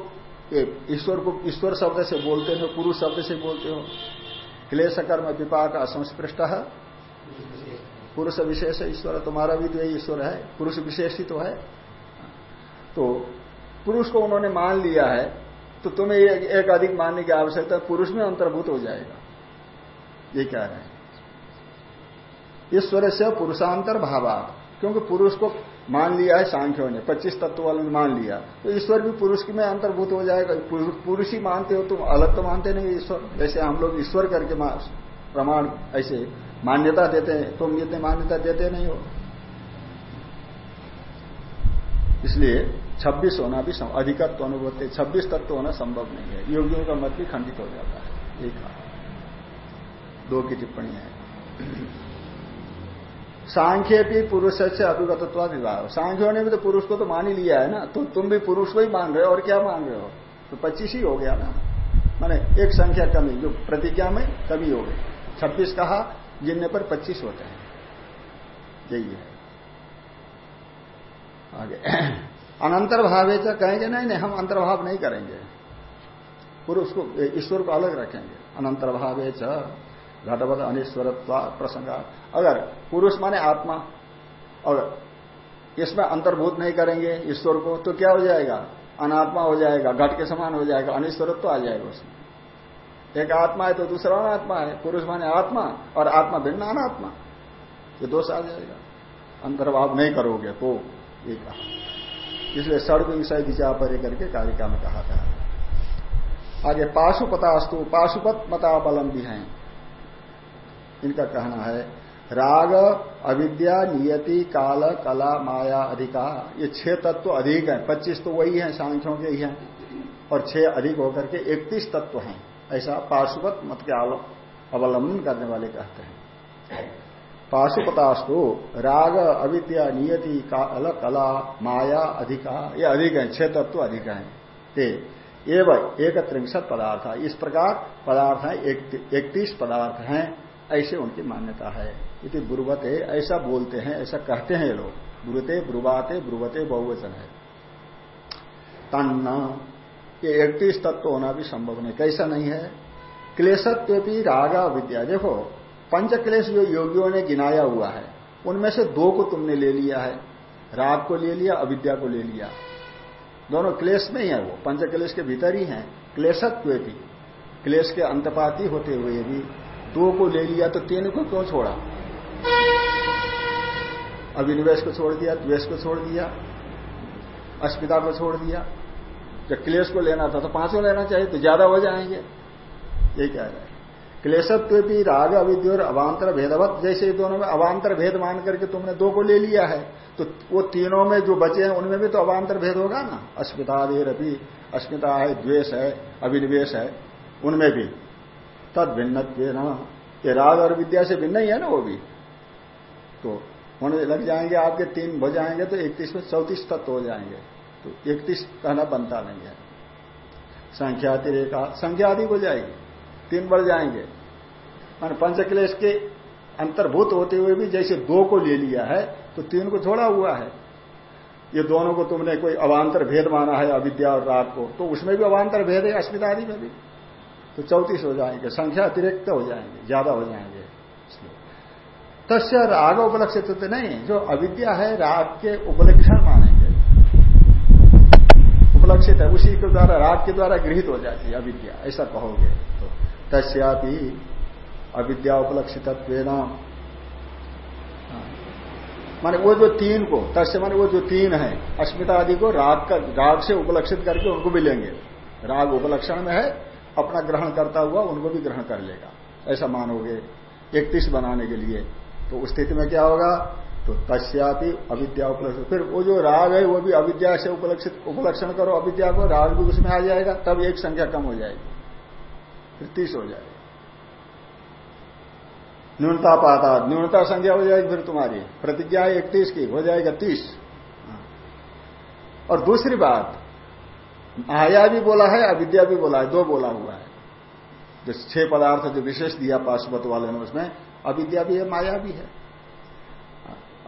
ईश्वर को, ईश्वर शब्द से बोलते हो, पुरुष शब्द से बोलते हो। क्लेश कर्म विपाक असंस्पृष्ट। पुरुष विशेष ईश्वर तुम्हारा भी तो ईश्वर है, पुरुष विशेष ही तो है। तो पुरुष को उन्होंने मान लिया है तो तुम्हें एक अधिक मानने की आवश्यकता पुरुष में अंतर्भूत हो जाएगा। ये रहे हैं। ईश्वर से पुरुषांतर भावा क्योंकि पुरुष को मान लिया है सांख्यों ने 25 तत्व वालों ने मान लिया। तो ईश्वर भी पुरुष में अंतर्भूत हो जाएगा। पुरुष ही मानते हो तुम अलग तो मानते नहीं ईश्वर। जैसे हम लोग ईश्वर करके प्रमाण ऐसे मान्यता देते हैं, तुम इतने मान्यता देते नहीं हो। इसलिए 26 होना भी अधिकत्व अनुभूति 26 तत्व होना संभव नहीं है। योगियों का मत भी खंडित हो जाता है। एक, दो की टिप्पणी है। सांख्य भी पुरुष से अभिगतत्व विवाह सांख्यों ने भी तो पुरुष को तो मान ही लिया है ना? तो तुम भी पुरुष को ही मान रहे हो, और क्या मान रहे हो? तो पच्चीस ही हो गया ना? माने एक संख्या कमी, जो प्रतिज्ञा में कमी हो गई। छब्बीस कहा गिनने पर पच्चीस होते हैं। यही है। आगे। अनंतर भावे तो कहेंगे, नहीं नहीं, हम अंतर्भाव नहीं करेंगे। पुरुष को, ईश्वर को अलग रखेंगे। अनंतर भावे घटवत अनिश्वरत्व प्रसंग। अगर पुरुष माने आत्मा और इसमें अंतर्भूत नहीं करेंगे ईश्वर को तो क्या हो जाएगा? अनात्मा हो जाएगा, घट के समान हो जाएगा, अनिश्वरत्व आ जाएगा उसमें। एक आत्मा है तो दूसरा अनात्मा है। पुरुष माने आत्मा और आत्मा भिन्न अनात्मा। ये दोष आ जाएगा। अंतर्भाव नहीं करोगे तो ये कहा। इसलिए सड़विंशय दिशा पर करके कारिका में कहा था। आगे पाशुपतास्तु, पाशुपत मतावलंबी हैं। इनका कहना है, राग, अविद्या, नियति, काल, कला, माया, अधिका, ये छह तत्व तो अधिक है। पच्चीस तो वही है, सांख्यों के ही हैं। और छह अधिक होकर के इकतीस तत्व हैं। ऐसा पाशुपत मत के अवलंबन करने वाले कहते हैं। पाशुपतास्तु राग, अविद्या, नियति, काल, कला, माया, अधिका, ये अधिक है, छह तत्व तो अधिक है। ये एवं एक त्रिंशत पदार्थ इस प्रकार पदार्थ है इकतीस पदार्थ हैं। ऐसे उनकी मान्यता है। इति ब्रुवते, ऐसा बोलते हैं, ऐसा कहते हैं लोग। ब्रुवते ब्रुवाते, ब्रुवते बहुवचन है। तन्न, ये इकतीस तत्व होना भी संभव नहीं। कैसा नहीं है? क्लेशत्व भी रागा विद्या। देखो पंच क्लेश जो योगियों ने गिनाया हुआ है, उनमें से दो को तुमने ले लिया है। राग को ले लिया, अविद्या को ले लिया। दोनों क्लेश में ही है वो। पंच क्लेश के भीतर ही है। क्लेशत्व भी क्लेश के अंतपाती होते हुए भी दो को ले लिया तो तीन को क्यों छोड़ा? अभिनिवेश को छोड़ दिया, द्वेष को छोड़ दिया, अस्मिता को छोड़ दिया। जब क्लेश को लेना था तो पाँचों लेना चाहिए तो ज़्यादा हो जाएँगे। यही कह रहे हैं। क्लेशत्व भी राग, अविद्य और अवान्तर भेदवत, जैसे दोनों में अवान्तर भेद मान करके तुमने दो को ले लिया है तो वो तीनों में जो बचे हैं, उनमें भी तो अवान्तर भेद होगा ना? अस्मिता देर अभी अस्मिता है, द्वेष है अभिनिवेश है, उनमें भी। तद भिन्न ये राग और विद्या से भिन्न ही है ना वो भी। तो होने लग जाएँगे, आपके तीन हो जाएँगे तो इकतीस में चौतीस तत्व हो जाएँगे। तो इकतीस कहना बनता नहीं है। संख्याति रेखा संख्या अधिक हो जाएगी। तीन बढ़ जाएँगे। मान पंचक्लेश के अंतर्भूत होते हुए भी जैसे दो को ले लिया है तो तीन को छोड़ा हुआ है। ये दोनों को तुमने कोई अवान्तर भेद माना है, अविद्या और राग को तो उसमें भी अवान्तर भेद है अस्मिता आदि में भी। तो चौतीस हो जाएँगे, संख्या अतिरिक्त हो जाएँगे, ज़्यादा हो जाएँगे तस्य राग उपलक्षित तो नहीं, जो अविद्या है, राग के उपलक्षण मानेंगे। उपलक्षित है, उसी के द्वारा, राग के द्वारा गृहित हो जाती है अविद्या, ऐसा कहोगे तो। तस्या भी अविद्या उपलक्षित माने वो जो तीन को, तस्य माने वो जो तीन है, अस्मिता आदि को राग का, राग से उपलक्षित करके उनको भी लेंगे राग उपलक्षण में है अपना ग्रहण करता हुआ उनको भी ग्रहण कर लेगा। ऐसा मानोगे इकतीस बनाने के लिए। तो उस स्थिति में क्या होगा? तो तस्यापि अविद्या उपलक्षित। फिर वो जो राग है, वो भी अविद्या से उपलक्षित उपलक्षण करो अविद्या को, राग भी उसमें आ जाएगा, तब एक संख्या कम हो जाएगी। फिर तीस हो जाएगी। न्यूनता पाता, न्यूनता संख्या हो जाएगी फिर तुम्हारी। प्रतिज्ञा इकतीस की, हो जाएगा तीस। और दूसरी बात माया भी बोला है, अविद्या भी बोला है, दो बोला हुआ है। जो छह पदार्थ जो विशेष दिया पाशुपत वाले ने उसमें, अविद्या भी है, माया भी है।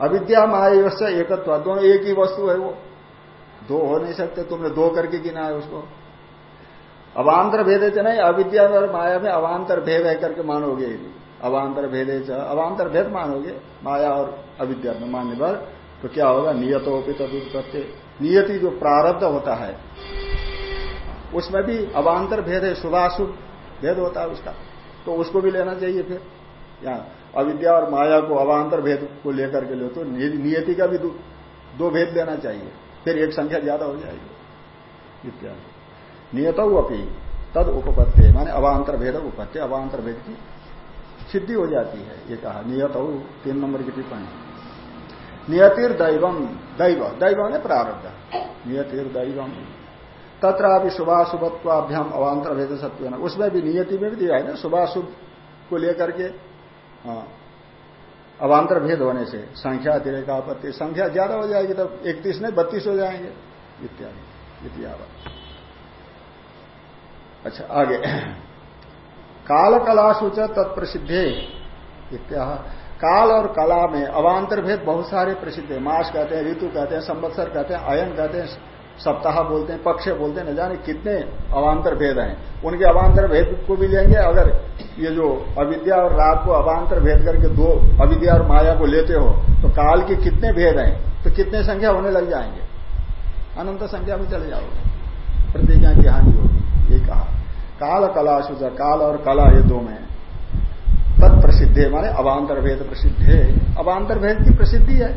अविद्या, माया एकत्व, दोनों एक ही वस्तु है वो। दो हो नहीं सकते, तुमने दो करके गिना है उसको। अवान्तर भेदे च नहीं, अविद्या और माया में अवान्तर भेद है करके मानोगे अवान्तर भेदे च अवान्तर भेद मानोगे, माया और अविद्या में मानने पर तो क्या होगा? नियतोपी तदुत्पत्ति नियति जो प्रारब्ध होता है उसमें भी अवान्तर भेद है शुभाशुभ भेद होता है उसका। तो उसको भी लेना चाहिए फिर। यहाँ अविद्या और माया को अवान्तर भेद को लेकर के लो तो नियति का भी दो, दो भेद लेना चाहिए। फिर एक संख्या ज़्यादा हो जाएगी। इत्यादि। नियत अपनी तद उपपत्ति माने अवान्तर भेद उपत्ति अवान्तर भेद की सिद्धि हो जाती है ये कहा। नियत तीन नंबर की टिप्पणी। नियतिर दैवम दैव। दैव ने प्रारब्ध। नियतिर दैवम तथा शुभाशुभत्वाभ्याम अवान्तर भेद सत्व उसमें भी नियति में भी दिया है ना, शुभाशुभ को लेकर के हाँ। अवान्तर भेद होने से, संख्या अतिरेक आपत्ति, संख्या ज़्यादा हो जाएगी तब इकतीस नहीं, बत्तीस हो जाएँगे। इत्यादि इतिहावत अच्छा आगे। काल कला सूच तत्प्रसिद्धे। इत्या काल और कला में अवान्तर भेद बहुत सारे प्रसिद्ध है। मास कहते हैं, ऋतु कहते हैं, संवत्सर कहते हैं, अयन कहते हैं, सप्ताह बोलते हैं, पक्ष बोलते हैं, न जाने कितने अवान्तर भेद हैं। उनके अवान्तर भेद को भी लेंगे। अगर ये जो अविद्या और रात को अवान्तर भेद करके दो अविद्या और माया को लेते हो तो काल के कितने भेद हैं? तो कितने संख्या होने लग जाएँगे? अनंत संख्या में चले जाओगे। प्रतिज्ञा की हानि होगी। ये कहा। काल कला सुजा काल और कला ये दो में तत्प्रसिद्ध है माने अबांतर भेद प्रसिद्ध। है अबांतर भेद की प्रसिद्धि है।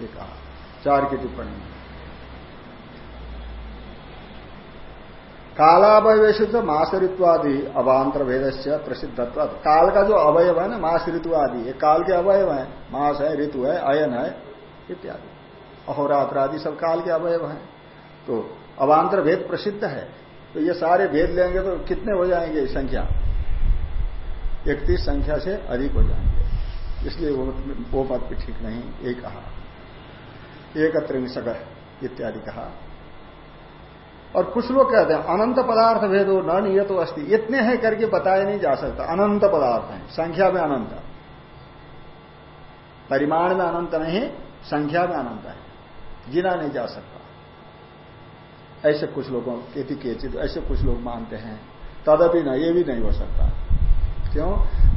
ये कहा। चार की टिप्पणी। कालावयवेश मासरित्वादि अवान्तर भेद से प्रसिद्धत्व काल का जो अवयव है ना मास ऋतु आदि ये काल के अवयव है। मास है, ऋतु है, अयन है, इत्यादि। अहोरात्र आदि सब काल के अवयव है। तो अवान्तर भेद प्रसिद्ध है। तो ये सारे भेद लेंगे तो कितने हो जाएँगे संख्या? इकतीस संख्या से अधिक हो जाएँगे। इसलिए वो, वो मत भी ठीक नहीं। एक कहा। एक इत्यादि कहा। और कुछ लोग कहते हैं अनंत पदार्थ भेदो न नियत तो अस्थि इतने हैं करके बताया नहीं जा सकता। अनंत पदार्थ है। संख्या में अनंत परिमाण में अनंत नहीं संख्या में अनंत है। गिना नहीं जा सकता। ऐसे कुछ लोगों के ऐसे कुछ लोग मानते हैं। तदपि न ये भी नहीं हो सकता। क्यों?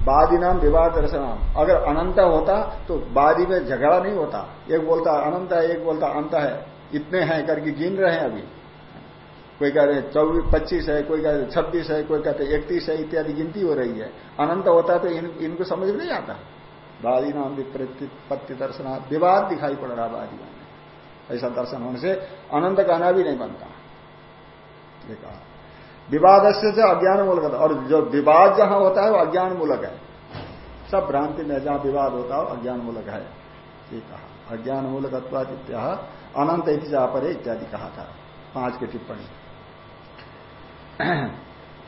वादी नाम विवाद दर्शनाम अगर अनंत होता तो वादी में झगड़ा नहीं होता। एक बोलता अनंत है एक बोलता अंत है। इतने हैं करके गिन रहे हैं अभी। कोई कहते हैं चौबीस पच्चीस है कोई कहते छब्बीस है कोई कहते इकतीस है इत्यादि गिनती हो रही है। अनंत होता तो इन, इनको समझ नहीं आता। बादी नाम विपत्ति दर्शन विवाद दिखाई पड़ रहा बादी में। ऐसा दर्शन होने से अनंत कहना भी नहीं बनता। कहा। विवाद से अज्ञान मूलक और जो विवाद जहाँ होता है, वो अज्ञान मूलक है। सब भ्रांति में जहाँ विवाद होता है अज्ञान मूलक है। ये कहा। अज्ञान मूलक अनंत पर इत्यादि कहा था। पाँच की टिप्पणी।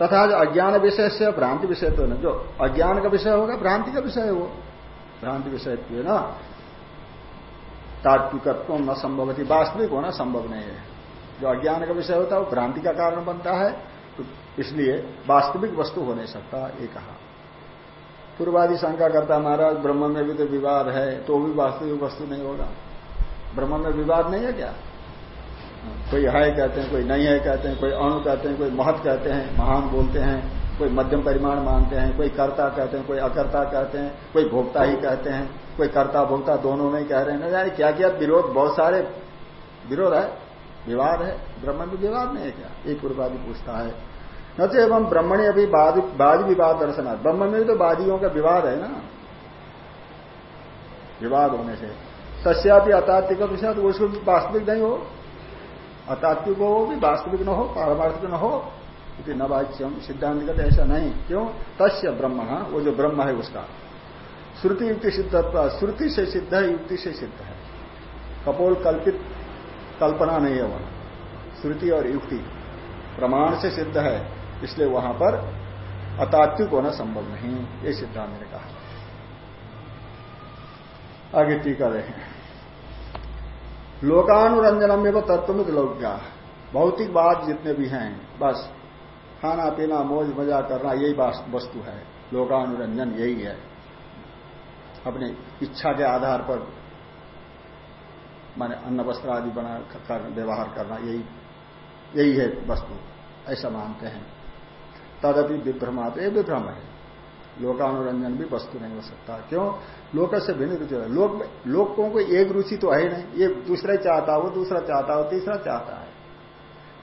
तथा जो अज्ञान विषय से भ्रांति विषय तो ना, जो अज्ञान का विषय होगा, भ्रांति का विषय है वो। भ्रांति विषय है ना, तात्विकत्व न संभवती, वास्तविक होना संभव नहीं है। जो अज्ञान का विषय होता है, वो भ्रांति का कारण बनता है। तो इसलिए वास्तविक वस्तु हो नहीं सकता, ये कहा। पूर्वादि शंका करता महाराज, ब्रह्म में भी तो विवाद है तो भी वास्तविक वस्तु नहीं होगा। ब्रह्म में विवाद नहीं है क्या? कोई है कहते हैं, कोई नहीं है कहते हैं, कोई अणु कहते हैं, कोई महत कहते हैं, महान बोलते हैं, कोई मध्यम परिमाण मानते हैं, कोई कर्ता कहते हैं, कोई अकर्ता कहते हैं, कोई भोक्ता ही कहते हैं, कोई कर्ता भोक्ता दोनों में कह रहे हैं। ना जाने क्या क्या विरोध, बहुत सारे विरोध है। विवाद है ब्रह्म में विवाद नहीं है क्या? एक पूर्वादि पूछता है। न तो एवं ब्रह्मणी अभी वाद विवाद दर्शनार्थ ब्रह्म में तो वादियों का विवाद है ना? विवाद होने से। तस्यापि अतात्विक विषय उसको वास्तविक नहीं हो। अतात्विक हो भी वास्तविक न हो, पारमार्थिक न हो क्योंकि नवाच्यम सिद्धांत कहते ऐसा नहीं। क्यों? तस्य ब्रह्म वो जो ब्रह्म है उसका। श्रुति युक्ति सिद्धत्व श्रुति से सिद्ध है, युक्ति से सिद्ध है। कपोल कल्पित कल्पना नहीं है वहाँ। श्रुति और युक्ति प्रमाण से सिद्ध है, इसलिए वहाँ पर अतात्विक होना संभव नहीं, ये सिद्धांत ने कहा। आगे टीका देखें। लोकानुरंजनम एवं तत्व लौक्या भौतिक बात जितने भी हैं, बस खाना, पीना, मौज, मज़ा करना, यही वस्तु है। लोकानुरंजन यही है। अपनी इच्छा के आधार पर माने अन्न, वस्त्र आदि बना कर व्यवहार करना, यही यही है वस्तु, ऐसा मानते हैं। तदपि विभ्रमात, ये विभ्रम है। लोकानुरंजन भी वस्तु नहीं हो सकता। क्यों? लोक से भिन्न रुचि लोक लोगों को एक रुचि तो है नहीं। ये दूसरा चाहता हो, दूसरा चाहता हो, तीसरा चाहता है।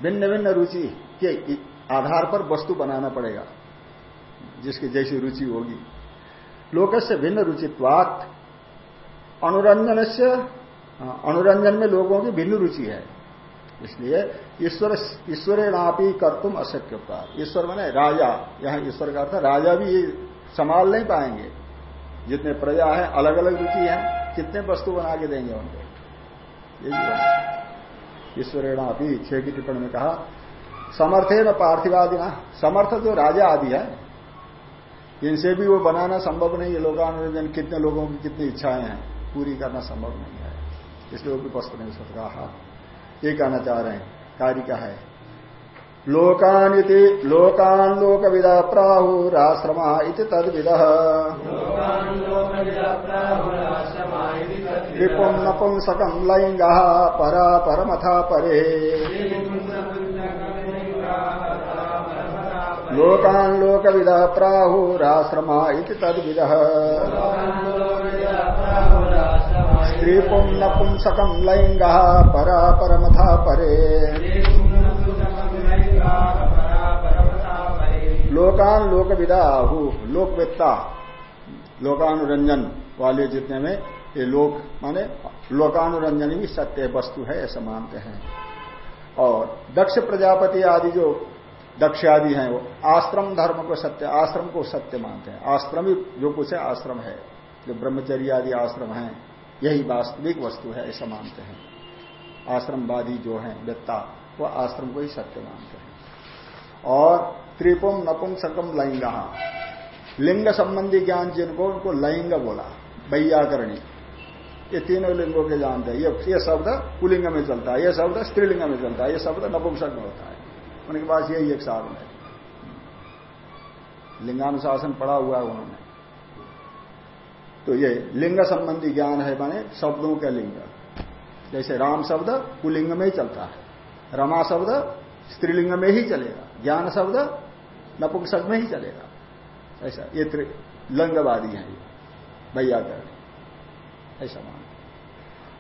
भिन्न भिन्न रुचि के आधार पर वस्तु बनाना पड़ेगा, जिसकी जैसी रुचि होगी। लोक से भिन्न रुचित्वात अनुरंजन से अनुरंजन में लोगों की भिन्न रुचि है। इसलिए ईश्वर, ईश्वरेणापी कर तुम अशक्य ईश्वर मैंने राजा। यहाँ ईश्वर का अर्थ राजा भी संभाल नहीं पाएँगे। जितने प्रजा है अलग अलग रुचि है, कितने वस्तु बना के देंगे उनको। यही ईश्वरेणापी छह की टिप्पणी में कहा, समर्थे न पार्थिवादि ना समर्थ जो राजा आदि है, इनसे भी वो बनाना संभव नहीं है। लोकानुरंजन, कितने लोगों की कितनी इच्छाएँ हैं, पूरी करना संभव नहीं है। इसलिए वो भी वस्तु नहीं सकता ये कहना चाह रहे हैं, कार्य क्या है? लोकान लोकान लोक विदा प्राहुराश्रमा तद विद विपुम नपुंसकम लैंग परा परमथा परे। लोकान लोक विदा प्राहुराश्रमा तद विद स्त्री पुम नपुंसकम लैंग परा। परमथा परे लोकान लोक विदा आहु लोकवेत्ता लोकानुरंजन वाले जितने में ये लोक माने लोकानुरंजन ही सत्य वस्तु है, ऐसा मानते हैं। और दक्ष प्रजापति आदि जो दक्ष आदि हैं, वो आश्रम धर्म को सत्य, आश्रम को सत्य मानते हैं। आश्रम ही जो कुछ है आश्रम है। जो ब्रह्मचर्य आदि आश्रम है यही वास्तविक वस्तु है, ऐसा मानते हैं। आश्रमवादी जो है वेत्ता वो आश्रम को ही सत्य मानते हैं। और त्रिपुम, नपुम, सकम, लैंगा। लिंग संबंधी ज्ञान जिनको, उनको लैंग बोला, वैयाकरणी। ये तीनों लिंगों के जानते हैं ये ये शब्द पुलिंग में चलता है, ये शब्द स्त्रीलिंग में चलता है, ये शब्द नपुंसक में होता है। उनके पास यही एक साधन है। लिंगानुशासन पड़ा हुआ है उन्होंने। तो ये लिंग संबंधी ज्ञान है माने शब्दों का लिंग। जैसे राम शब्द पुलिंग में ही चलता है। रमा शब्द स्त्रीलिंग में ही चलेगा। ज्ञान शब्द नपुंसक में ही चलेगा। ऐसा, ये लिंगवादी है ये। वैयाकरण ऐसा मान।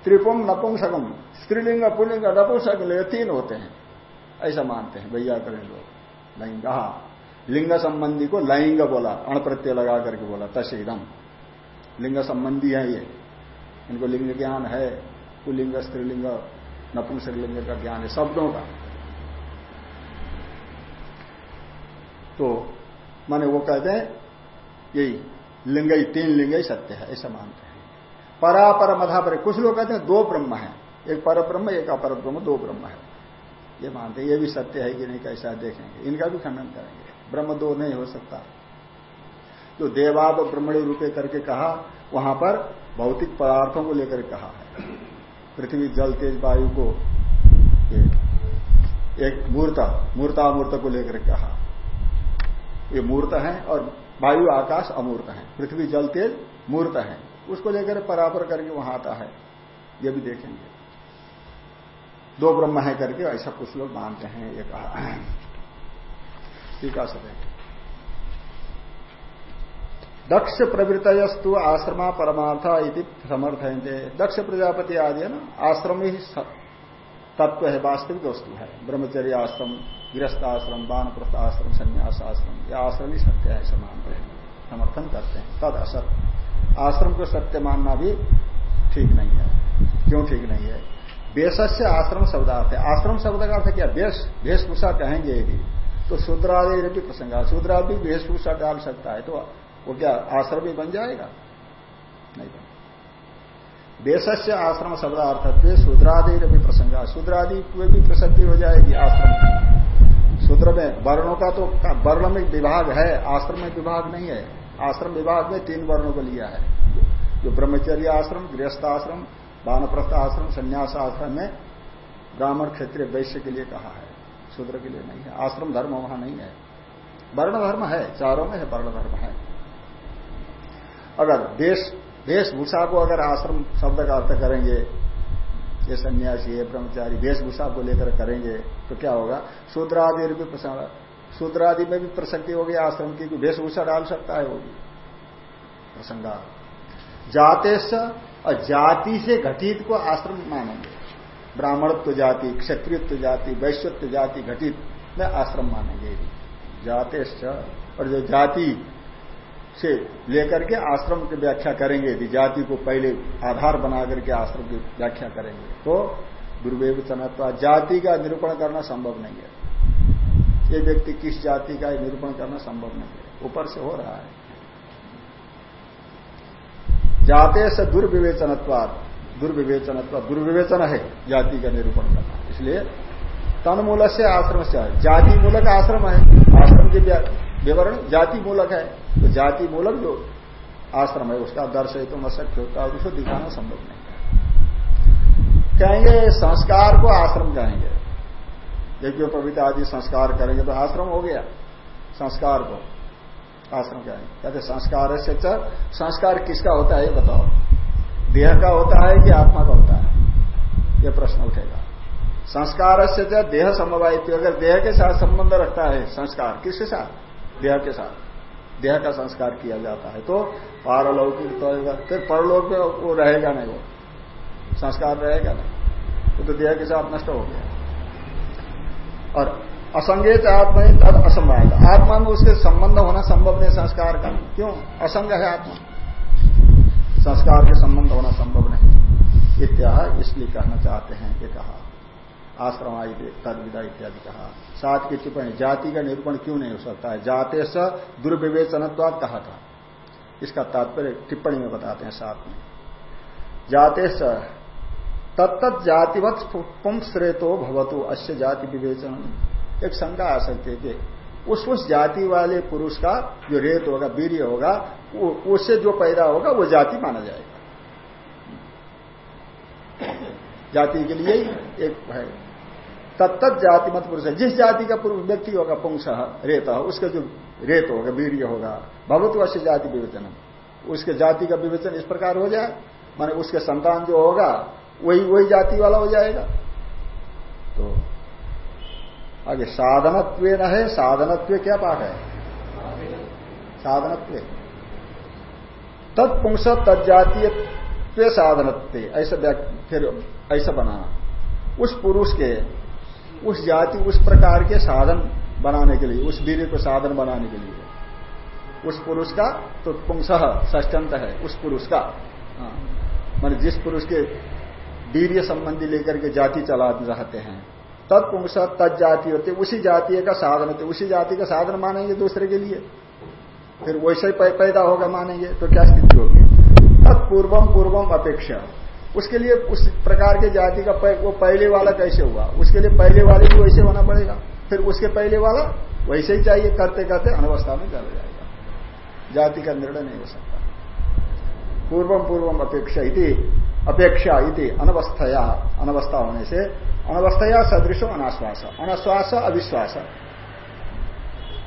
त्रिपुम नपुंसकम स्त्रीलिंग, पुलिंग, नपुंसक तीन होते हैं। ऐसा मानते हैं वैयाकरण लोग। लैंग लिंग संबंधी को लैंग बोला, अणप्रत्यय लगा करके बोला तसीदम लिंग संबंधी है ये। इनको लिंग ज्ञान है, पुलिंग, स्त्रीलिंग, नपुंसक लिंग का ज्ञान है, शब्दों का। तो माने वो कहते हैं, यही, लिंग ही, तीन लिंग ही सत्य है, ऐसा मानते हैं। परापर मधा पर, कुछ लोग कहते हैं दो ब्रह्म है। एक पर ब्रह्म एक अपर ब्रह्म दो ब्रह्म है। ये मानते हैं, ये भी सत्य है कि नहीं, कैसा देखेंगे। इनका भी खंडन करेंगे। ब्रह्म दो नहीं हो सकता। जो देवाब ब्रह्मणी रूपे करके कहा, वहाँ पर भौतिक पदार्थों को लेकर कहा है। पृथ्वी, जल, तेज, वायु को एक मूर्ता मूर्त, मूर्तामूर्त को लेकर कहा। ये मूर्त है और वायु, आकाश अमूर्त है। पृथ्वी, जल, तेज मूर्त है। उसको लेकर परापर करके वहाँ आता है। ये भी देखेंगे। दो ब्रह्म है करके, ऐसा कुछ लोग मानते हैं, ये कहा। <clears throat> ठीक है दक्ष प्रवृत्तस्तु आश्रमा परमार्थ इति समर्थयते दक्ष प्रजापति आदि है ना? आश्रम ही तत्व है, वास्तविक वस्तु है। ब्रह्मचर्य आश्रम, गृहस्थ आश्रम, बानप्रस्थ आश्रम, संन्यास आश्रम यह आश्रम ही सत्य है, समान समर्थन करते हैं। तद असत। आश्रम को सत्य मानना भी ठीक नहीं है। क्यों ठीक नहीं है? वेश से आश्रम शब्दार्थ है। आश्रम शब्द का अर्थ क्या? वेश, वेशभूषा कहेंगे यदि तो शूद्रादि प्रसंग शूद्रा भी वेशभूषा डाल सकता है तो वो क्या, आश्रम ही बन जाएगा? नहीं बन। देश से आश्रम शब्दार्थत्व शूद्रादि भी प्रसंग। शूद्रादि भी प्रसक्ति हो जाएगी आश्रम शूद्र में वर्णों का तो वर्ण में विभाग है, आश्रम में विभाग नहीं है। आश्रम विभाग में तीन वर्णों को लिया है। जो ब्रह्मचर्य आश्रम, गृहस्थ आश्रम, वानप्रस्थ आश्रम, संन्यास आश्रम में ब्राह्मण क्षेत्रीय वैश्य के लिए कहा है। शूद्र के लिए नहीं है। आश्रम धर्म वहाँ नहीं है। वर्ण धर्म है, चारों में है, वर्ण धर्म है। अगर देश वेशभूषा को अगर आश्रम शब्द का अर्थ करेंगे, ये सन्यासी है ब्रह्मचारी वेशभूषा को लेकर करेंगे तो क्या होगा? शूद्रादि भी प्रसंग, शूद्रादि में भी प्रसक्ति होगी, आश्रम की वेशभूषा डाल सकता है भी। प्रसंगा। जाते और जाति से घटित को आश्रम मानेंगे। ब्राह्मणत्व जाति, क्षत्रियत्व जाति, वैश्यत्व जाति घटित में आश्रम मानेंगे। जाते और जो जाति से लेकर के आश्रम की व्याख्या करेंगे। यदि जाति को पहले आधार बना करके आश्रम की व्याख्या करेंगे तो दुर्व्यवचनत्व जाति का निरूपण करना संभव नहीं है। ये व्यक्ति किस जाति का निरूपण करना संभव नहीं है। ऊपर से हो रहा है। जाते से दुर्विवेचनत्वाद। दुर्विवेचनत्व, दुर्विवेचन है जाति का निरूपण करना। इसलिए तनमूल से आश्रम से जाति मूलक आश्रम है। आश्रम के विवरण जाति मूलक है। तो जाति मूलक जो आश्रम है, उसका दर्श तो अशक्य होता है उसको दिखाना संभव नहीं है। कहेंगे, संस्कार को आश्रम कहेंगे यज्ञ पवित्र आदि संस्कार करेंगे तो आश्रम हो गया। संस्कार को आश्रम कहेंगे कहते, संस्कार से संस्कार किसका होता है बताओ। देह का होता है कि आत्मा का होता है? यह प्रश्न उठेगा। संस्कार से देह समवायित अगर देह के साथ संबंध रखता है, संस्कार किसके साथ? देह के साथ, देह का संस्कार किया जाता है। तो पारलौकिक तो फिर परलोक में वो रहेगा नहीं वो। संस्कार रहेगा नहीं। वो तो देह के साथ नष्ट हो गया। और असंगेत आत्मा ही तद असंभाव आत्मा में उसके संबंध होना संभव नहीं संस्कार का। क्यों? असंग है आत्मा। संस्कार के संबंध होना संभव नहीं। इत्या इसलिए कहना चाहते हैं ये कहा आश्रम तद विदा इत्यादि कहा सात की टिप्पणी, जाति का निरूपण क्यों नहीं हो सकता है? जाते स दुर्विवेचनत्वाद कहा था। इसका तात्पर्य टिप्पणी में बताते हैं साथ में। जाते स तत्त जातिवत पुम श्रेतो भवतु अश्य जाति विवेचन एक शंका आ सकती है कि उस उस जाति वाले पुरुष का जो रेत होगा, वीर्य होगा उससे जो पैदा होगा, वो जाति माना जाएगा। जाति के लिए एक है। तत्त जाति मत पुरुष जिस जाति का पूर्व व्यक्ति होगा, पुंस रेत उसका जो रेत होगा वीर्य होगा भगवत वर्ष जाति विवेचन उसके जाति का विवेचन इस प्रकार हो जाए, माने उसके संतान जो होगा, वही वही जाति वाला हो जाएगा। तो आगे, साधनत्व न है, साधनत्व क्या पाठ है? साधनत्व। तत्पुंस तत्जातीय साधनत्व, ऐसा फिर ऐसा बनाना। उस पुरुष के उस जाति, उस प्रकार के साधन बनाने के लिए, उस वीर को साधन बनाने के लिए। उस पुरुष का तो पुंस ष्टंत है, उस पुरुष का। हाँ। मान जिस पुरुष के वीर्य संबंधी लेकर के जाति चला रहते हैं तत्पुंस तत् जाति होते, उसी जाति का साधन होते, उसी जाति का साधन मानेंगे दूसरे के लिए। फिर वैसे ही पैदा होगा मानेंगे तो क्या स्थिति होगी? तत्पूर्वम पूर्वम अपेक्षा। उसके लिए उस प्रकार के जाति का वो पहले वाला कैसे हुआ? उसके लिए पहले वाले भी वैसे होना पड़ेगा। फिर उसके पहले वाला वैसे ही चाहिए, करते करते अनवस्था में चला जाएगा। जाति का निर्णय नहीं हो सकता। पूर्वम पूर्वम अपेक्षा इति अपेक्षा इति, अनवस्थया, अनवस्था होने से अनवस्थया सदृश अनाश्वास अनाश्वास अविश्वास।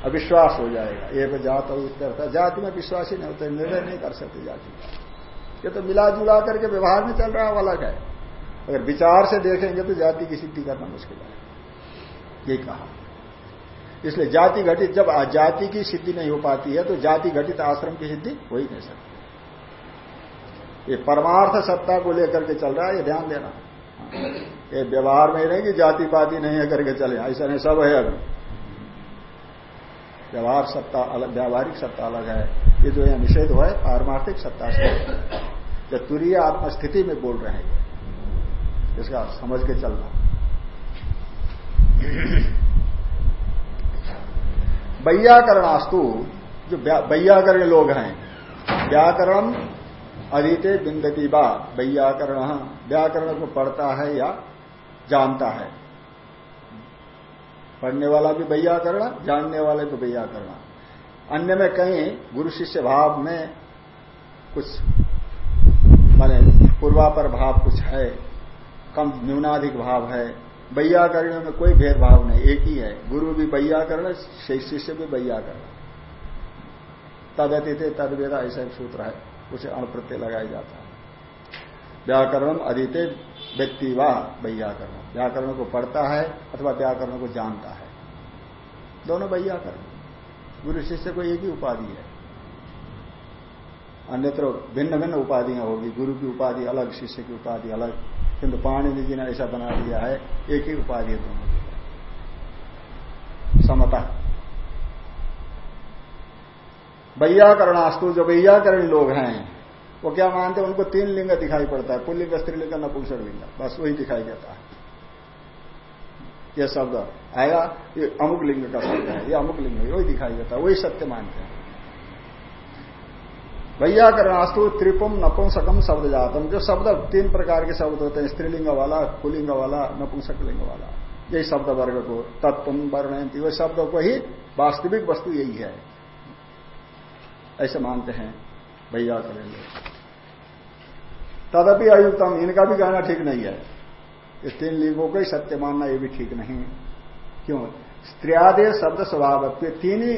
अविश्वास हो जाएगा। एक जात जाति में विश्वास ही नहीं होता, निर्णय नहीं कर सकते जाति। का ये तो मिला जुला करके व्यवहार में चल रहा है अलग है। अगर विचार से देखेंगे तो जाति की सिद्धि करना मुश्किल है। ये कहा। इसलिए जाति घटित, जब जाति की सिद्धि नहीं हो पाती है तो जाति घटित आश्रम की सिद्धि हो ही नहीं सकती। ये परमार्थ सत्ता को लेकर के चल रहा है, ये ध्यान देना। ये व्यवहार में ही नहीं कि जाति पाति नहीं है करके चले। ऐसा नहीं, सब है अभी। व्यवहार सत्ता अलग, व्यावहारिक सत्ता अलग है। ये जो यहाँ निषेध हुआ है, पारमार्थिक सत्ता से। जब तुरीय आत्मस्थिति में बोल रहे हैं, इसका समझ के चलना। वैयाकरणास्तु जो वैयाकरण लोग हैं व्याकरण अदिते बिंदती बा वैयाकरण व्याकरण को पढ़ता है या जानता है। पढ़ने वाला भी वैयाकरण जानने वाले भी वैयाकरण अन्य में कहीं गुरु शिष्य भाव में कुछ, माने पूर्वापर भाव कुछ है, कम न्यूनाधिक भाव है वैयाकरण में कोई भेदभाव नहीं, एक ही है। गुरु भी वैयाकरण शिष्य भी वैयाकरण तदति थे तदवेदा ऐसा सूत्र है, उसे अणप्रत्यय लगाया जाता है। व्याकरण अदिते व्यक्ति व व्याकरण। व्याकरण को पढ़ता है अथवा व्याकरण को जानता है। दोनों व्याकरण। गुरु शिष्य को एक ही उपाधि है। अन्यत्र भिन्न भिन्न उपाधियाँ होगी। गुरु की उपाधि अलग, शिष्य की उपाधि अलग। किंतु पाणिनि जी ने ऐसा बना दिया है, एक ही उपाधि है दोनों समता। वैयाकरणास्तु जो वैयाकरण लोग हैं वो क्या मानते हैं? उनको तीन लिंग दिखाई पड़ता है। पुल्लिंग स्त्रीलिंग नपुंसक लिंग। बस वही दिखाई देता है। यह शब्द आया ये अमुक लिंग का शब्द है। ये अमुक लिंग वही दिखाई देता है। वही सत्य मानते हैं। वैयाकरणास्तु त्रिपुम नपुंसकम शब्द जातम, जो शब्द तीन प्रकार के शब्द होते हैं, स्त्रीलिंग वाला कुलिंग वाला, नपुंसक लिंग वाला। यही शब्द वर्ग को तत्व वर्णयंती वह शब्दों को ही वास्तविक वस्तु यही है। ऐसे मानते हैं। भैया करेंगे। तदपि अयुक्तम, इनका भी कहना ठीक नहीं है। इस तीन लिंगों को ही सत्य मानना ये भी ठीक नहीं क्यों? स्त्रियादे शब्द स्वभाव तीन ही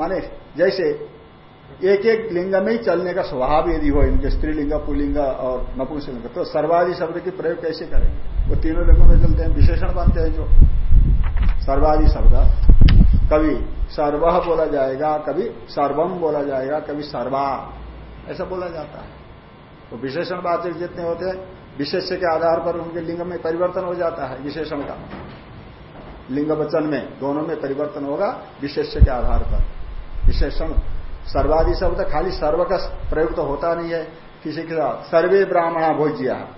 माने जैसे एक एक लिंग में ही चलने का स्वभाव यदि हो, इनके स्त्रीलिंग, पुलिंग और नपुंसलिंग तो सर्वादि शब्द की प्रयोग कैसे करेंगे वो तीनों लिंगों में चलते हैं, विशेषण बनते हैं जो। सर्वादि शब्द, कभी सर्व बोला जाएगा, कभी सर्वम बोला जाएगा, कभी सर्वा। ऐसा बोला जाता है। तो विशेषण वाचक जितने होते हैं, विशेष्य के आधार पर उनके लिंग में परिवर्तन हो जाता है, विशेषण का। लिंग वचन में, दोनों में परिवर्तन होगा, विशेष्य के आधार पर। विशेषण, सर्वादि शब्द खाली सर्व का प्रयोग तो होता नहीं है। किसी के साथ, सर्वे ब्राह्मणा भोज्या।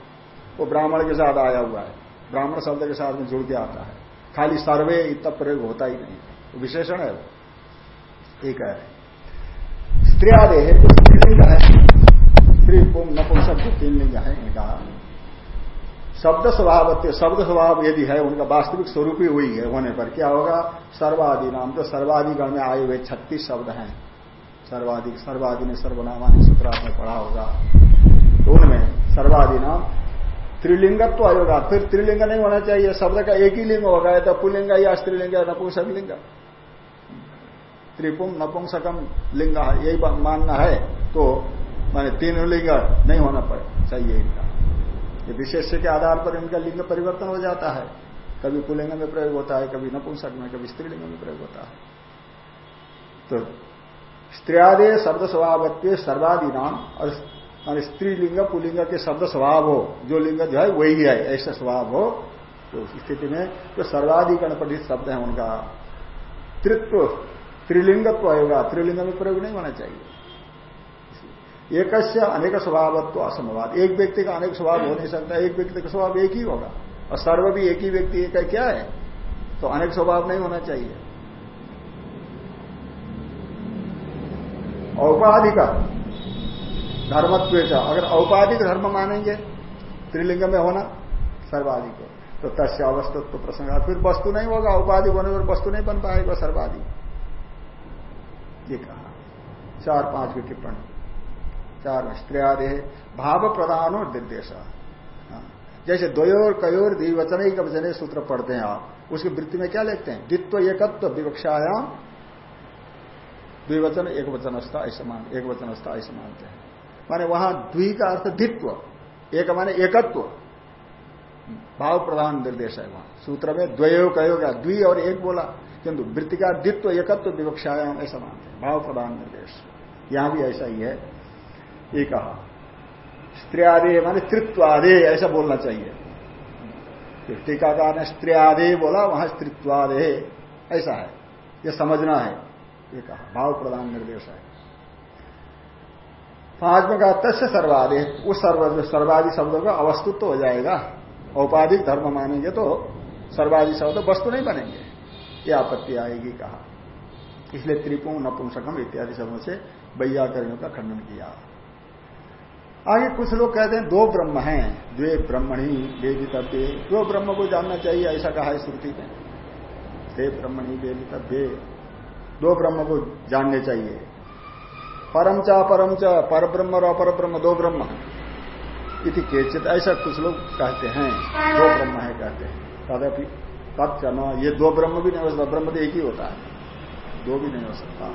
वो ब्राह्मण के साथ आया हुआ है। ब्राह्मण शब्द के साथ में जुड़ के आता है। खाली सर्वे इतना प्रयोग होता ही नहीं। तो विशेषण है वो। एक है। तो स्त्रीलिंग है स्त्री पुम नपुंसक तीन लिंग है, इनका शब्द स्वभाव शब्द स्वभाव यदि है, उनका वास्तविक स्वरूप ही हुई है। होने पर क्या होगा? सर्वादि नाम। तो सर्वादि गण में आए हुए छत्तीस शब्द हैं सर्वाधिक सर्वादि ने सर्वनामानी सूत्र आपने पढ़ा होगा। तो उनमें सर्वादि नाम, त्रिलिंगत्व आयोगा। फिर त्रिलिंग नहीं होना चाहिए। शब्द का एक ही लिंग होगा, या तो पुलिंग या स्त्रीलिंग या नपुंसक लिंग। त्रिपुम नपुंसकम लिंग, यही मानना है। तो माने तीन लिंग नहीं होना पड़े चाहिए इनका। ये विशेष के आधार पर इनका लिंग परिवर्तन हो जाता है। कभी पुलिंग में प्रयोग होता है, कभी नपुंसक में, कभी स्त्रीलिंग में प्रयोग होता है। तो स्त्रियादे शब्द स्वभावत्व सर्वादि नाम और स्त्रीलिंग पुलिंग के शब्द स्वभाव हो, जो लिंग जो है वही है, ऐसा स्वभाव हो तो उस स्थिति में जो तो सर्वादि गणपठित शब्द है उनका। तृत्व त्रिलिंगत्व होगा, त्रिलिंग में प्रयोग नहीं होना चाहिए। एक अनेक स्वभावत्व असंभवाद एक व्यक्ति का अनेक स्वभाव हो नहीं सकता, एक व्यक्ति का स्वभाव एक ही होगा। और सर्व भी एक ही व्यक्ति का क्या है? तो अनेक स्वभाव नहीं होना चाहिए। औपाधिक धर्मत्व अगर औपाधिक धर्म मानेंगे, त्रिलिंग में होना सर्वाधिक तो तस्य अवस्थत्व प्रसंग फिर वस्तु नहीं होगा, औपाधिक होने पर वस्तु नहीं बन पाएगा सर्वाधिक। ये कहा। चार पाँच की टिप्पणी। चार में स्त्रियादि भाव प्रधान और निर्देश। हाँ। जैसे द्वयोर कयोर द्विवचन ही वचन सूत्र पढ़ते हैं आप, उसकी वृत्ति में क्या लिखते हैं? द्वित्व एकत्व विवक्षायाम द्विवचन एक वचनस्था ऐसे मान एक वचनस्था ऐसे मानते हैं। माने वहाँ द्वि का अर्थ द्वित्व, एक माने एकत्व। भाव प्रधान निर्देश है वहाँ। सूत्र में द्वयो कहोगा द्वि और एक बोला, किंतु वृत्ति का द्वित्व एकत्व विवक्षायाम ऐसा मानते हैं। भाव प्रधान निर्देश। यहाँ भी ऐसा ही है। ये कहा। स्त्रियादे माने तृत्वादे ऐसा बोलना चाहिए। टीकाकार ने स्त्रियादे बोला, वहाँ स्त्रित्वादे, ऐसा है। यह समझना है, ये कहा। भाव प्रधान निर्देश है। पाँच में कहा, तस्य सर्वादि। उस सर्व, सर्वादि शब्दों का अवस्तुत्व तो हो जाएगा। औपाधिक धर्म मानेंगे तो सर्वादि शब्द वस्तु नहीं बनेंगे। ये आपत्ति आएगी, कहा। इसलिए त्रिपुंग, नपुंसकम इत्यादि शब्दों से वैयाकरणों का खंडन किया। आगे कुछ लोग कहते हैं, दो ब्रह्म हैं। द्वे ब्रह्मणी, वेदितव्य। दो ब्रह्म को जानना चाहिए, ऐसा कहा है श्रुति में। द्वे ब्रह्मणी, वेदितव्य। दो ब्रह्म को जानने चाहिए। परम च, अपरम च पर ब्रह्म और अपर ब्रह्म दो ब्रह्म। इति केचित ऐसा कुछ लोग कहते हैं, दो ब्रह्म है कहते हैं। तदपि तत्न ये दो ब्रह्म भी नहीं हो सकता, ब्रह्म तो एक ही होता है। दो भी नहीं हो सकता।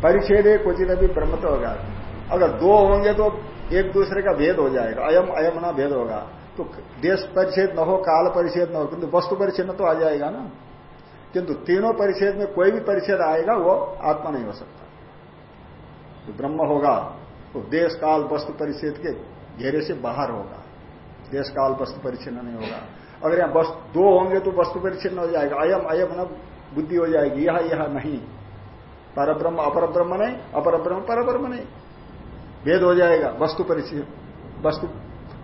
परिच्छेद क्वचित अभी ब्रह्म तो होगा। अगर दो होंगे तो एक दूसरे का भेद हो जाएगा। अयम अयम ना भेद होगा। तो देश परिच्छेद न हो, काल परिच्छेद न हो, किंतु वस्तु परिच्छेद तो आ जाएगा ना। किंतु तीनों परिच्छेद में कोई भी परिच्छेद आएगा, वो आत्मा नहीं हो सकता। जो तो ब्रह्म होगा तो देश, काल, वस्तु परिच्छेद के घेरे से बाहर होगा। देश, काल, वस्तु परिच्छिन्न नहीं होगा। अगर यहाँ दो होंगे तो वस्तु परिच्छिन्न हो जाएगा। अयम अयम न बुद्धि हो जाएगी। यह यह नहीं। पर ब्रह्म अपर ब्रह्म नहीं अपर ब्रह्म पर ब्रह्म नहीं। भेद हो जाएगा, वस्तु परिचय, वस्तु,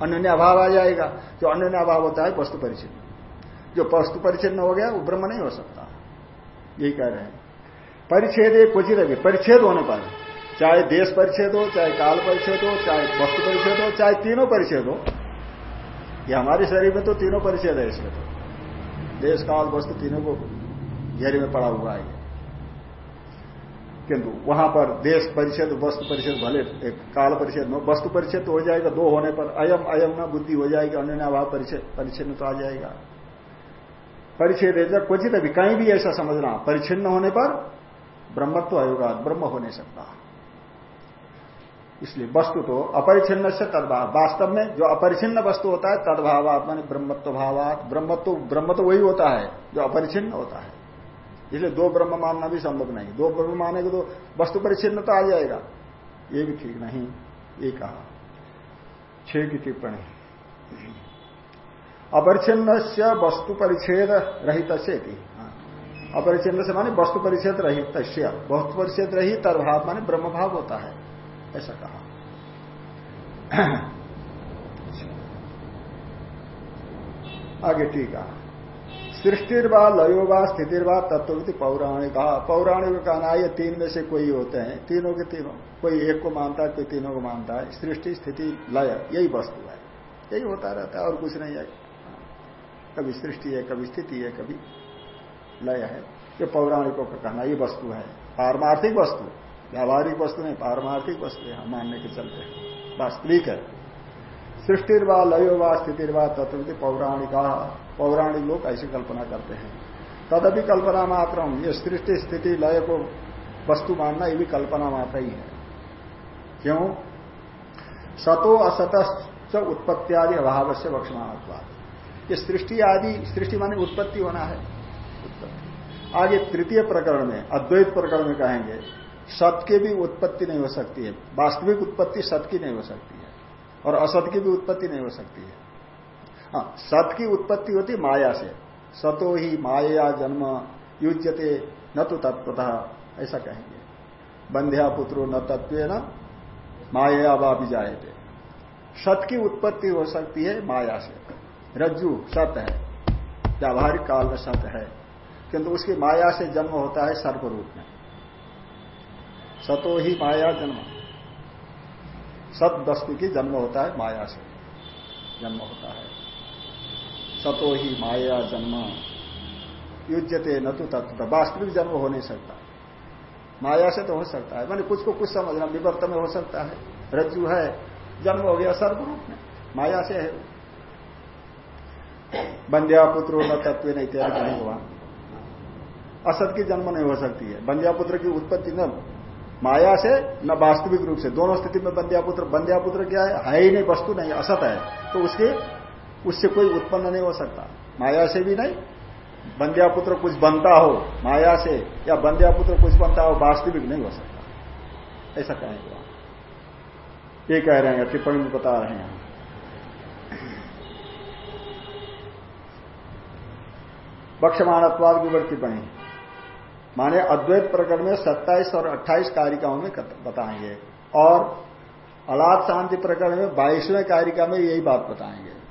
अन्य अभाव आ जाएगा, जो अन्य अभाव होता है, वस्तु परिचय। जो वस्तु परिच्छिन्न हो गया, वो ब्रह्म नहीं हो सकता। यही कह रहे हैं। परिच्छेद एक क्वचित अभी, परिच्छेद होने पर, चाहे देश परिच्छेद हो, चाहे काल परिच्छेद हो, चाहे वस्तु परिच्छेद हो, चाहे तीनों परिच्छेद हो, ये हमारे शरीर में तो तीनों परिच्छेद है इसमें तो। देश, काल, वस्तु तीनों को घेरे में पड़ा हुआ है। किंतु वहाँ पर देश परिच्छेद वस्तु परिषद भले एक काल परिच्छेद वस्तु परिच्छेद तो हो जाएगा, दो होने पर अयम अयम न बुद्धि हो जाएगी, अन्य अभाव परिच्छेद तो आ जाएगा। परिच्छेद क्वचित अभी कहीं भी ऐसा समझना, परिच्छिन्न होने पर ब्रह्मत्व आयोगा ब्रह्म हो नहीं सकता। इसलिए वस्तु तो अपरिच्छिन्न से तदभाव, वास्तव में जो अपरिचिन्न वस्तु होता है तदभाव मान ब्रह्मत्व भावात, ब्रह्मत्व, ब्रह्म तो वही होता है, जो अपरिचिन्न होता है। इसलिए दो ब्रह्म मानना भी संभव नहीं। दो ब्रह्म मानेगे तो वस्तु परिचिन्न तो आ जाएगा। ये भी ठीक नहीं, ये कहा। छह की टिप्पणी। अपरिचिन्न से वस्तु परिच्छेद रहित से। अपरिचिन्न से माने वस्तु परिच्छेद रहित वस्तु परिच्छेद रही तदभाव माने ब्रह्म भाव होता है। ऐसा कहा। आगे ठीक है सृष्टिर्वा, लयोवा, स्थितिर्वा तत्व पौराणिक। पौराणिक कहना ये तीन में से कोई होते हैं। तीनों के तीनों, कोई एक को मानता है, कोई तीनों को मानता है। सृष्टि, स्थिति, लय, यही वस्तु है। यही होता रहता है, और कुछ नहीं है। कभी सृष्टि है, कभी स्थिति है, कभी लय है। ये पौराणिकों का कहना ये वस्तु है। पारमार्थिक वस्तु, व्यावहारिक वस्तु नहीं, पारमार्थिक वस्तु है मानने के चलते वास्तविक है। सृष्टिर्वा, लयोवा, स्थितिर्वा तत्व पौराणिका। पौराणिक लोग ऐसी कल्पना करते हैं। तदपि कल्पना मात्र ये सृष्टि स्थिति लय को वस्तु मानना ये भी कल्पना मात्र ही है। क्यों? सतो असत उत्पत्तियादि अभाव से वक्षमानत्वाद ये सृष्टि आदि, सृष्टि माने उत्पत्ति होना है। उत्पत्ति। आगे तृतीय प्रकरण में, अद्वैत प्रकरण में कहेंगे, सत की भी उत्पत्ति नहीं हो सकती है। वास्तविक उत्पत्ति सत की नहीं हो सकती है। और असत की भी उत्पत्ति नहीं हो सकती है। हाँ सत की उत्पत्ति होती माया से। सतो ही माया जन्म युजते न तो तत्वतः ऐसा कहेंगे। बंध्या पुत्रो न तत्व न माया जाए थे सत की उत्पत्ति हो सकती है माया से। रज्जु, सत है। व्यावहारिक काल में सत है। किंतु उसकी माया से जन्म होता है सर्प रूप में। सतो ही माया जन्म। सत वस्तु की जन्म होता है माया से। जन्म होता है। सतो ही माया जन्म। युजते न तो तत्व वास्तविक जन्म हो नहीं सकता। माया से तो हो सकता है। मैंने कुछ को कुछ समझना, विवर्त में हो सकता है। रज्जु है, जन्म हो गया सर्व रूप में। माया से है। बंध्या पुत्र न तत्व नहीं त्याग नहीं हुआ। असत की जन्म नहीं हो सकती है। बंध्या पुत्र की उत्पत्ति न माया से, न वास्तविक रूप से। दोनों स्थिति में बंध्या पुत्र बंध्या पुत्र क्या है? है ही नहीं, वस्तु नहीं असत है। तो उसके उससे कोई उत्पन्न नहीं हो सकता। माया से भी नहीं। बंध्या पुत्र कुछ बनता हो, माया से, या बंध्या पुत्र कुछ बनता हो, वास्तविक नहीं हो सकता। ऐसा कहेंगे ये कह रहे हैं, टिप्पणी में बता रहे हैं। बक्षमाणत्वाद विवर्ती बनी। माने अद्वैत प्रकरण में 27 और 28 कारिकाओं में बताएँगे। और अलाद शांति प्रकरण में बाईसवें कारिका में यही बात बताएँगे।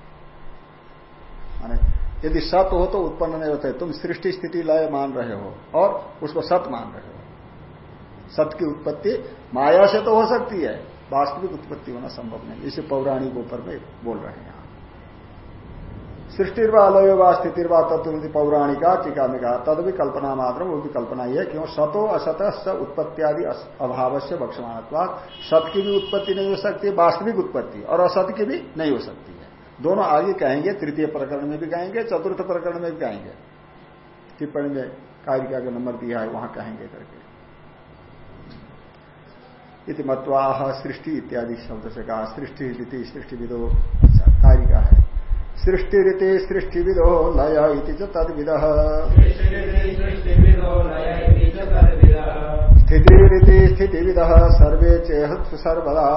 माने, यदि सत हो तो उत्पन्न नहीं होते। तुम सृष्टि स्थिति लय मान रहे हो और उसको सत मान रहे हो। सत की उत्पत्ति माया से तो हो सकती है, वास्तविक उत्पत्ति होना संभव नहीं। इसे पौराणिक ऊपर में बोल रहे हैं सृष्टिर्वा लयोवा स्थितिर्वा तत्व पौराणिका टीका में कहा तद भी कल्पना मात्र वो भी कल्पना ही है, क्यों? सतो, असत, स उत्पत्ति अभाव से बक्षमात्वा सत की भी उत्पत्ति नहीं हो सकती, वास्तविक उत्पत्ति, और असत की भी नहीं हो सकती है। दोनों आगे कहेंगे तृतीय प्रकरण में भी कहेंगे चतुर्थ प्रकरण में भी कहेंगे। टिप्पणी में कारिका का नंबर दिया है वहाँ कहेंगे करके। इति मत्वाह सृष्टि इत्यादि शब्द से कहा सृष्टि रीति सृष्टि विदो कारिका है। सृष्टि रीति सृष्टि विदो लय इति तद विद स्थिति रीति स्थिति विद सर्वे चेहत्सु सर्वदा।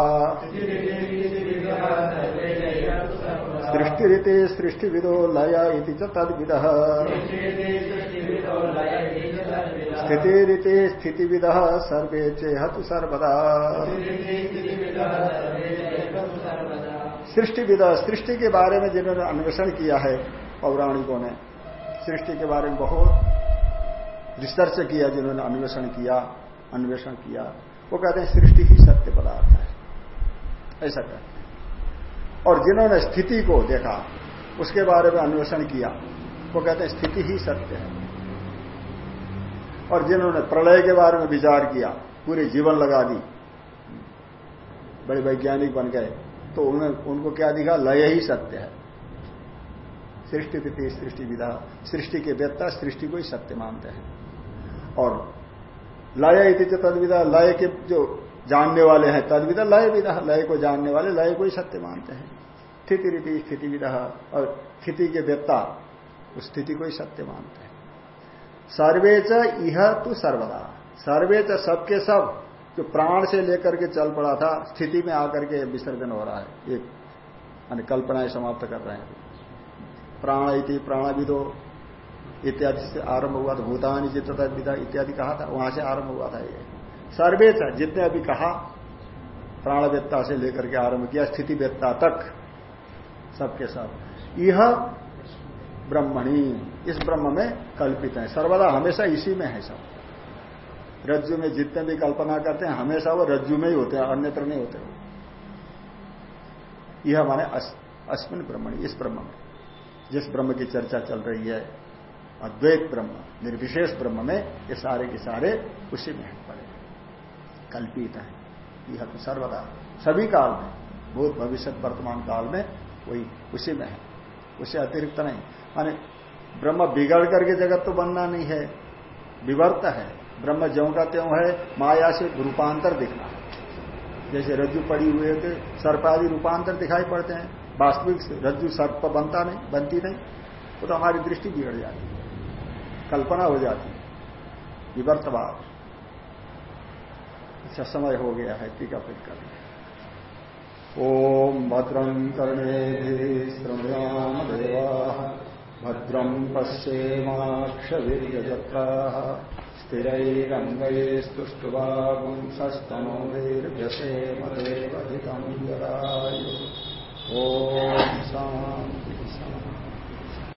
सृष्टि रीति सृष्टि विदो लय इति तद विद स्थिति रीति स्थिति विद सर्वे चेहतु सर्वदा। सृष्टि विदा सृष्टि के बारे में जिन्होंने अन्वेषण किया है पौराणिकों ने सृष्टि के बारे में बहुत रिसर्च किया जिन्होंने अन्वेषण किया अन्वेषण किया वो कहते हैं सृष्टि ही सत्य पदार्थ है। ऐसा कहते हैं। और जिन्होंने स्थिति को देखा, उसके बारे में अन्वेषण किया। वो कहते हैं, स्थिति ही सत्य है। और जिन्होंने प्रलय के बारे में विचार किया, पूरे जीवन लगा दी। बड़े वैज्ञानिक बन गए तो उन्हें, उनको क्या दिखा? लय ही सत्य है। सृष्टि तिथि, सृष्टि विधा, सृष्टि के वेत्ता, सृष्टि को ही सत्य मानते हैं। और लय इति तदविधा, लय के जो जानने वाले हैं तदविधा लय विधा लय को जानने वाले, लय को ही सत्य मानते हैं। स्थिति रीति, स्थिति विधा और स्थिति के वेत्ता उस स्थिति को ही सत्य मानते हैं। सर्वे च यह तो सर्वदा। सर्वे च सबके सब, जो प्राण से लेकर के चल पड़ा था, स्थिति में आकर के विसर्जन हो रहा है। एक मान कल्पनाएँ समाप्त कर रहे हैं। प्राण इति प्राणविदो, इत्यादि से आरंभ हुआ था। भूतानी चित्तता विदा इत्यादि कहा था, वहाँ से आरंभ हुआ था ये। सर्वे जितने अभी कहा, प्राणवेत्ता से लेकर के आरंभ किया स्थिति वेत्ता तक, सबके सब। यह ब्रह्मणी, इस ब्रह्म में कल्पित है। सर्वदा हमेशा इसी में है सब। रज्जु में जितने भी कल्पना करते हैं, हमेशा वो रज्जु में ही होते हैं, अन्यत्र नहीं होते। यह हमारे अश्विन ब्रह्मणी, इस ब्रह्म में। जिस ब्रह्म की चर्चा चल रही है, अद्वैत ब्रह्म, निर्विशेष ब्रह्म में, ये सारे के सारे उसी में पड़े कल्पित है। यह तो सर्वदा, सभी काल में भूत भविष्य, वर्तमान काल में वही, उसी में है। उससे अतिरिक्त नहीं। माने, ब्रह्म बिगड़ करके जगत तो बनना नहीं है। विवर्त है। ब्रह्म ज्यो का त्यों है, माया से रूपांतर दिखना। है जैसे रज्जु पड़ी हुए थे सर्प आदि रूपांतर दिखाई पड़ते हैं। वास्तविक रज्जु सर्प बनता नहीं, बनती नहीं। वो तो हमारी दृष्टि बिगड़ जाती है। कल्पना हो जाती है। विवर्तवाद। अच्छा समय हो गया है टीका फिर कर। ओम भद्रं कर्णे श्रमयाम देवा भद्रम पश्येमाक्षवीर्यजत्रा स्थिरैरङ्गैस्तुष्टुवागुंसस्तनोभिर्व्यसेमदेवहितं जरायु। ॐ